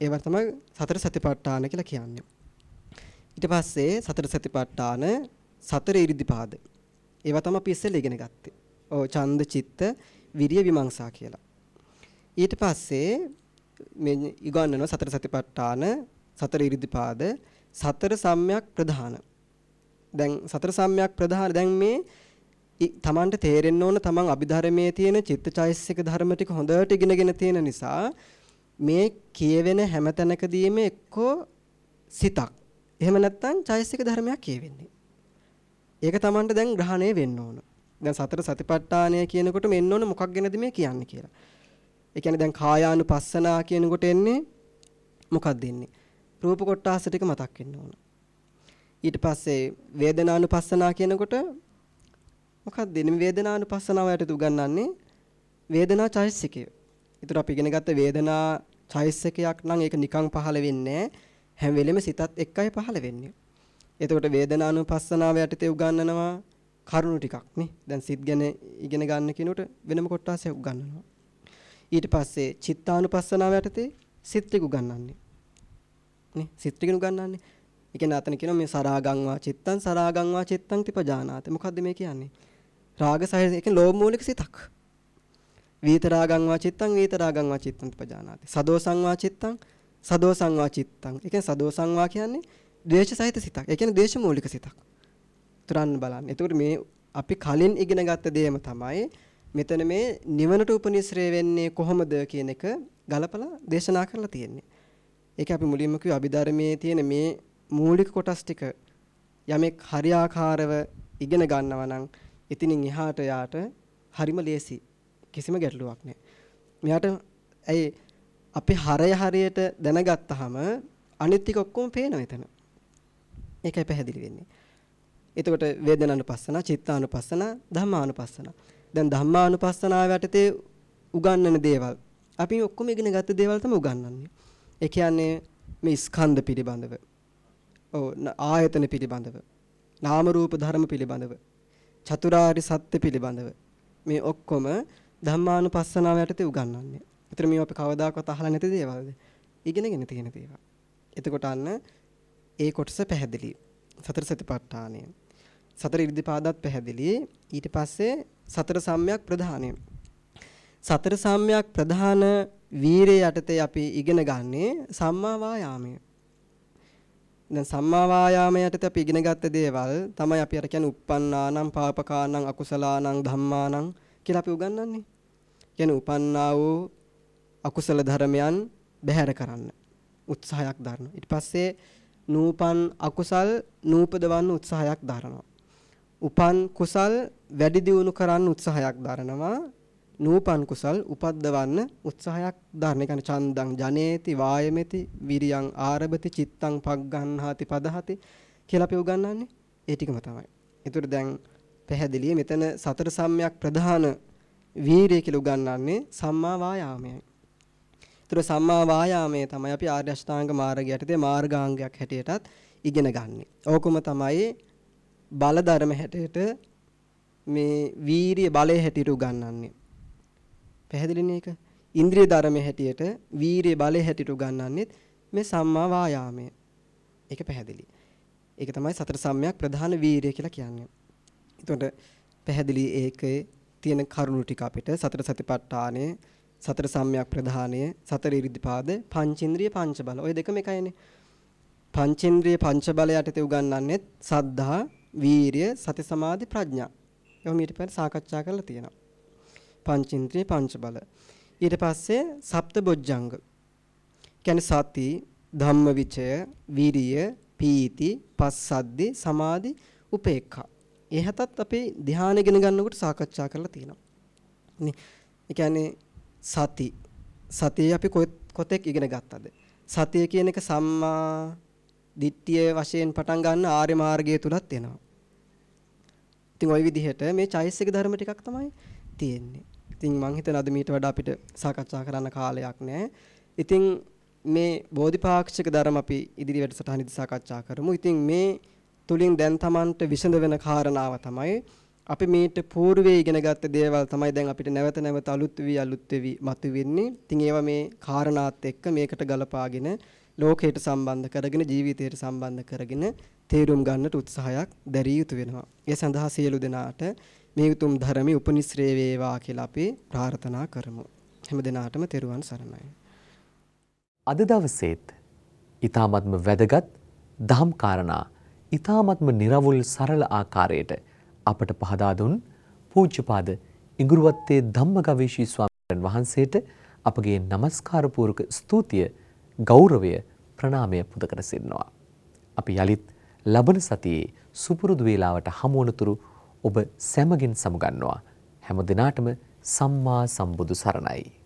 ඒවා තමයි සතර සතිපට්ඨාන කියලා කියන්නේ. ඊට පස්සේ සතර සතිපට්ඨාන සතර ඉරිදිපාද. ඒවා තමයි අපි ඉස්සෙල්ලා ඉගෙන ගත්තේ. ඔව් ඡන්ද චිත්ත විරිය විමංශා කියලා. ඊට පස්සේ මේ ඉගන්නන සතර සතිපට්ඨාන සතර ඉරිදිපාද සතර සම්‍යක් ප්‍රධාන. දැන් සතර සම්‍යක් ප්‍රධාන දැන් මේ තමන්ට තේරෙන්න ඕන තමන් අභිධර්මයේ තියෙන චිත්තචෛසික ධර්ම ටික හොඳට ඉගෙනගෙන තියෙන නිසා මේ කියවෙන හැම තැනකදීම එක්කෝ සිතක්. එහෙම නැත්නම් චෛසික ධර්මයක් කියවෙන්නේ. ඒක තමන්ට දැන් ග්‍රහණය වෙන්න ඕන. දැන් සතර සතිපට්ඨානය කියනකොට මෙන්න ඕන මොකක් ගැනද මේ කියන්නේ කියලා. ඒ කියන්නේ දැන් කායානුපස්සනා කියනකොට එන්නේ මොකක්ද එන්නේ? රූප කොටාස ටික මතක් වෙන්න ඕන. ඊට පස්සේ වේදනානුපස්සනා කියනකොට මොකක්ද මේ වේදනානුපස්සනාව යටතේ උගන්වන්නේ වේදනා චෛසිකය. ඒතර අපි ඉගෙන ගත්ත වේදනා චෛසිකයක් නම් ඒක නිකන් පහළ වෙන්නේ හැම වෙලෙම සිතත් එක්කයි පහළ වෙන්නේ. එතකොට වේදනානුපස්සනාව යටතේ උගන්වනවා කරුණු ටිකක් නේ. දැන් සිත් ගැන ඉගෙන ගන්න කෙනෙකුට වෙනම කොටසක් උගන්වනවා. ඊට පස්සේ චිත්තානුපස්සනාව යටතේ සිත් ටික උගන්වන්නේ. නේ සිත් ටික උගන්වන්නේ. ඒ කියන්නේ අතන කියනවා මේ සරාගංවා චිත්තං සරාගංවා චිත්තං තිපජානාති. මොකද්ද මේ කියන්නේ? රාග සහිත ඒ කියන්නේ ලෝභ මූලික සිතක්. වීතරාගංවා චිත්තං වීතරාගංවා චිත්තං තිපජානාති. සදෝසංවා චිත්තං සදෝසංවා චිත්තං. ඒ කියන්නේ සදෝසංවා කියන්නේ ද්වේෂ සහිත සිතක්. ඒ කියන්නේ ද්වේෂ මූලික සිතක්. තුරන්න බලන්න. එතකොට මේ අපි කලින් ඉගෙන ගත්ත දේම තමයි මෙතන මේ නිවනට උපනිශ්‍රේ වෙන්නේ කොහොමද කියන එක ගලපලා දේශනා කරලා තියෙන්නේ. ඒක අපි මුලින්ම කිව්ව අභිධර්මයේ තියෙන මේ මූලික කොටස් ටික යමෙක් හරියාකාරව ඉගෙන ගන්නවා නම් ඉතින් එහාට යාට හරිම ලේසි. කිසිම ගැටලුවක් නැහැ. මෙයාට ඇයි අපි හරය හරියට දැනගත්තාම අනිත් ටික ඔක්කොම පේනවා එතන. ඒකයි පැහැදිලි වෙන්නේ. එතකොට වේදනානුපස්සන, චිත්තානුපස්සන, ධම්මානුපස්සන. දැන් ධම්මානුපස්සනාව යටතේ උගන්වන දේවල් අපි ඔක්කොම ඉගෙන ගත්ත දේවල් තමයි උගන්වන්නේ. ඒ කියන්නේ මේ ස්කන්ධ පිළිබඳව. ඔව් ආයතන පිළිබඳව. නාම රූප ධර්ම පිළිබඳව. චතුරාර්ය සත්‍ය පිළිබඳව. මේ ඔක්කොම ධම්මානුපස්සනාව යටතේ උගන්වන්නේ. ඒතර මේවා අපි කවදාකවත් අහලා නැති දේවල්ද? ඉගෙනගෙන තියෙන දේවල්. එතකොට අන්න ඒ කොටස පැහැදිලි. සතර සතිපට්ඨානය. සතර ඉර්ධිපාදත් පැහැදිලි. ඊට පස්සේ සතර සම්‍යක් ප්‍රධානය. සතර සම්‍යක් ප්‍රධාන වීරය යටතේ අපි ඉගෙන ගන්නේ සම්මා වායාමය. දැන් සම්මා වායාමය යටතේ අපි ඉගෙන ගත්ත දේවල් තමයි අපි අර කියන්නේ uppannānaṁ pāpakānaṁ akusalaanaṁ dhammānaṁ කියලා අපි උගන්වන්නේ. කියන්නේ උපන්නා වූ අකුසල ධර්මයන් බැහැර කරන්න උත්සාහයක් දරනවා. ඊට පස්සේ නූපන් අකුසල් නූපදවන්න උත්සාහයක් දරනවා. උපන් කුසල් වැඩි දියුණු කරන්න උත්සාහයක් දරනවා. නූපන් කුසල් උපද්දවන්න උත්සාහයක් දරන. ඒ කියන්නේ චන්දං ජනේති වායමෙති විරියං ආරභති චිත්තං පග්ගන්හාති පදහති කියලා අපි උගන්වන්නේ. ඒ ටිකම තමයි. ඒතර දැන් පැහැදිලිය මෙතන සතර සම්‍යක් ප්‍රධාන වීරිය කියලා උගන්වන්නේ සම්මා වායාමයයි. ඒතර සම්මා වායාමය තමයි අපි ආර්ය අෂ්ටාංග මාර්ගයට මාර්ගාංගයක් හැටියටත් ඉගෙන ගන්නෙ. ඕකම තමයි බල ධර්ම හැටියට මේ වීරිය බලය හැටියට උගන්වන්නේ. පැහැදිලිනේ ඒක? ඉන්ද්‍රිය ධර්ම හැටියට වීරිය බලය හැටියට උගන්වන්නේ මේ සම්මා වායාමය. ඒක පැහැදිලි. ඒක තමයි සතර සම්‍යක් ප්‍රධාන වීරිය කියලා කියන්නේ. එතකොට පැහැදිලි ඒකේ තියෙන කරුණු ටික අපිට සතර සතිපට්ඨානය සතර සම්‍යක් ප්‍රධානය සතර ඉරිදිපාද පංචේන්ද්‍රිය පංච බල ඔය දෙකම එකයිනේ පංචේන්ද්‍රිය පංච බල යටතේ උගන්වන්නේ සද්ධා වීරිය සති සමාධි ප්‍රඥා ඒවා මීට පෙර සාකච්ඡා කරලා තියෙනවා පංචේන්ද්‍රිය පංච බල ඊට පස්සේ සප්ත බොජ්ජංග කියන්නේ සති ධම්මවිචය වීරිය පීති පස්සද්දි සමාධි උපේක්ඛා ඒ හතත් අපි ධ්‍යාන ඉගෙන ගන්නකොට සාකච්ඡා කරලා තියෙනවා. නේ. ඒ කියන්නේ සති සතිය අපි කොතෙක් ඉගෙන ගත්තද? සතිය කියන එක සම්මා දිට්ඨිය වශයෙන් පටන් ගන්න ආර්ය මාර්ගය තුලත් එනවා. ඉතින් ওই විදිහට මේ චෛසික ධර්ම ටිකක් තමයි තියෙන්නේ. ඉතින් මං හිතන අද මීට වඩා අපිට සාකච්ඡා කරන්න කාලයක් නැහැ. ඉතින් මේ බෝධිපාක්ෂික ධර්ම අපි ඉදිරි වැඩසටහනේදී සාකච්ඡා කරමු. ඉතින් මේ තුලින් දැන් Tamanට විසඳ වෙන කාරණාව තමයි අපි මේට పూర్වයේ ඉගෙන ගත්ත දේවල් තමයි දැන් අපිට නැවත නැවත අලුත් වෙවි අලුත් වෙවි මතුවෙන්නේ. ඉතින් ඒවා මේ කාරණාත් එක්ක මේකට ගලපාගෙන ලෝකයට සම්බන්ධ කරගෙන ජීවිතයට සම්බන්ධ කරගෙන තේරුම් ගන්නට උත්සාහයක් දැරිය යුතු වෙනවා. ඒ සඳහා සියලු දෙනාට මේ උතුම් ධර්මයේ උපනිශ්‍රේ වේවා කියලා අපි ප්‍රාර්ථනා කරමු. හැම දිනාටම තෙරුවන් සරණයි. අද දවසේත් ඊ타මත්ම වැදගත් දහම් කාරණා ඊ타මත්ම निराවුල් සරල ආකාරයට අපට පහදා දුන් පූජ්‍යපාද ඉඟුරුවත්තේ ධම්මගවීෂී ස්වාමීන් වහන්සේට අපගේ নমස්කාර පූර්වක ස්තුතිය ගෞරවය ප්‍රණාමය පුද කර සිටිනවා. අපි යලිත් ලබන සතියේ සුපුරුදු වේලාවට හමු වනතුරු ඔබ සැමගින් සමුගන්නවා. හැම දිනාටම සම්මා සම්බුදු සරණයි.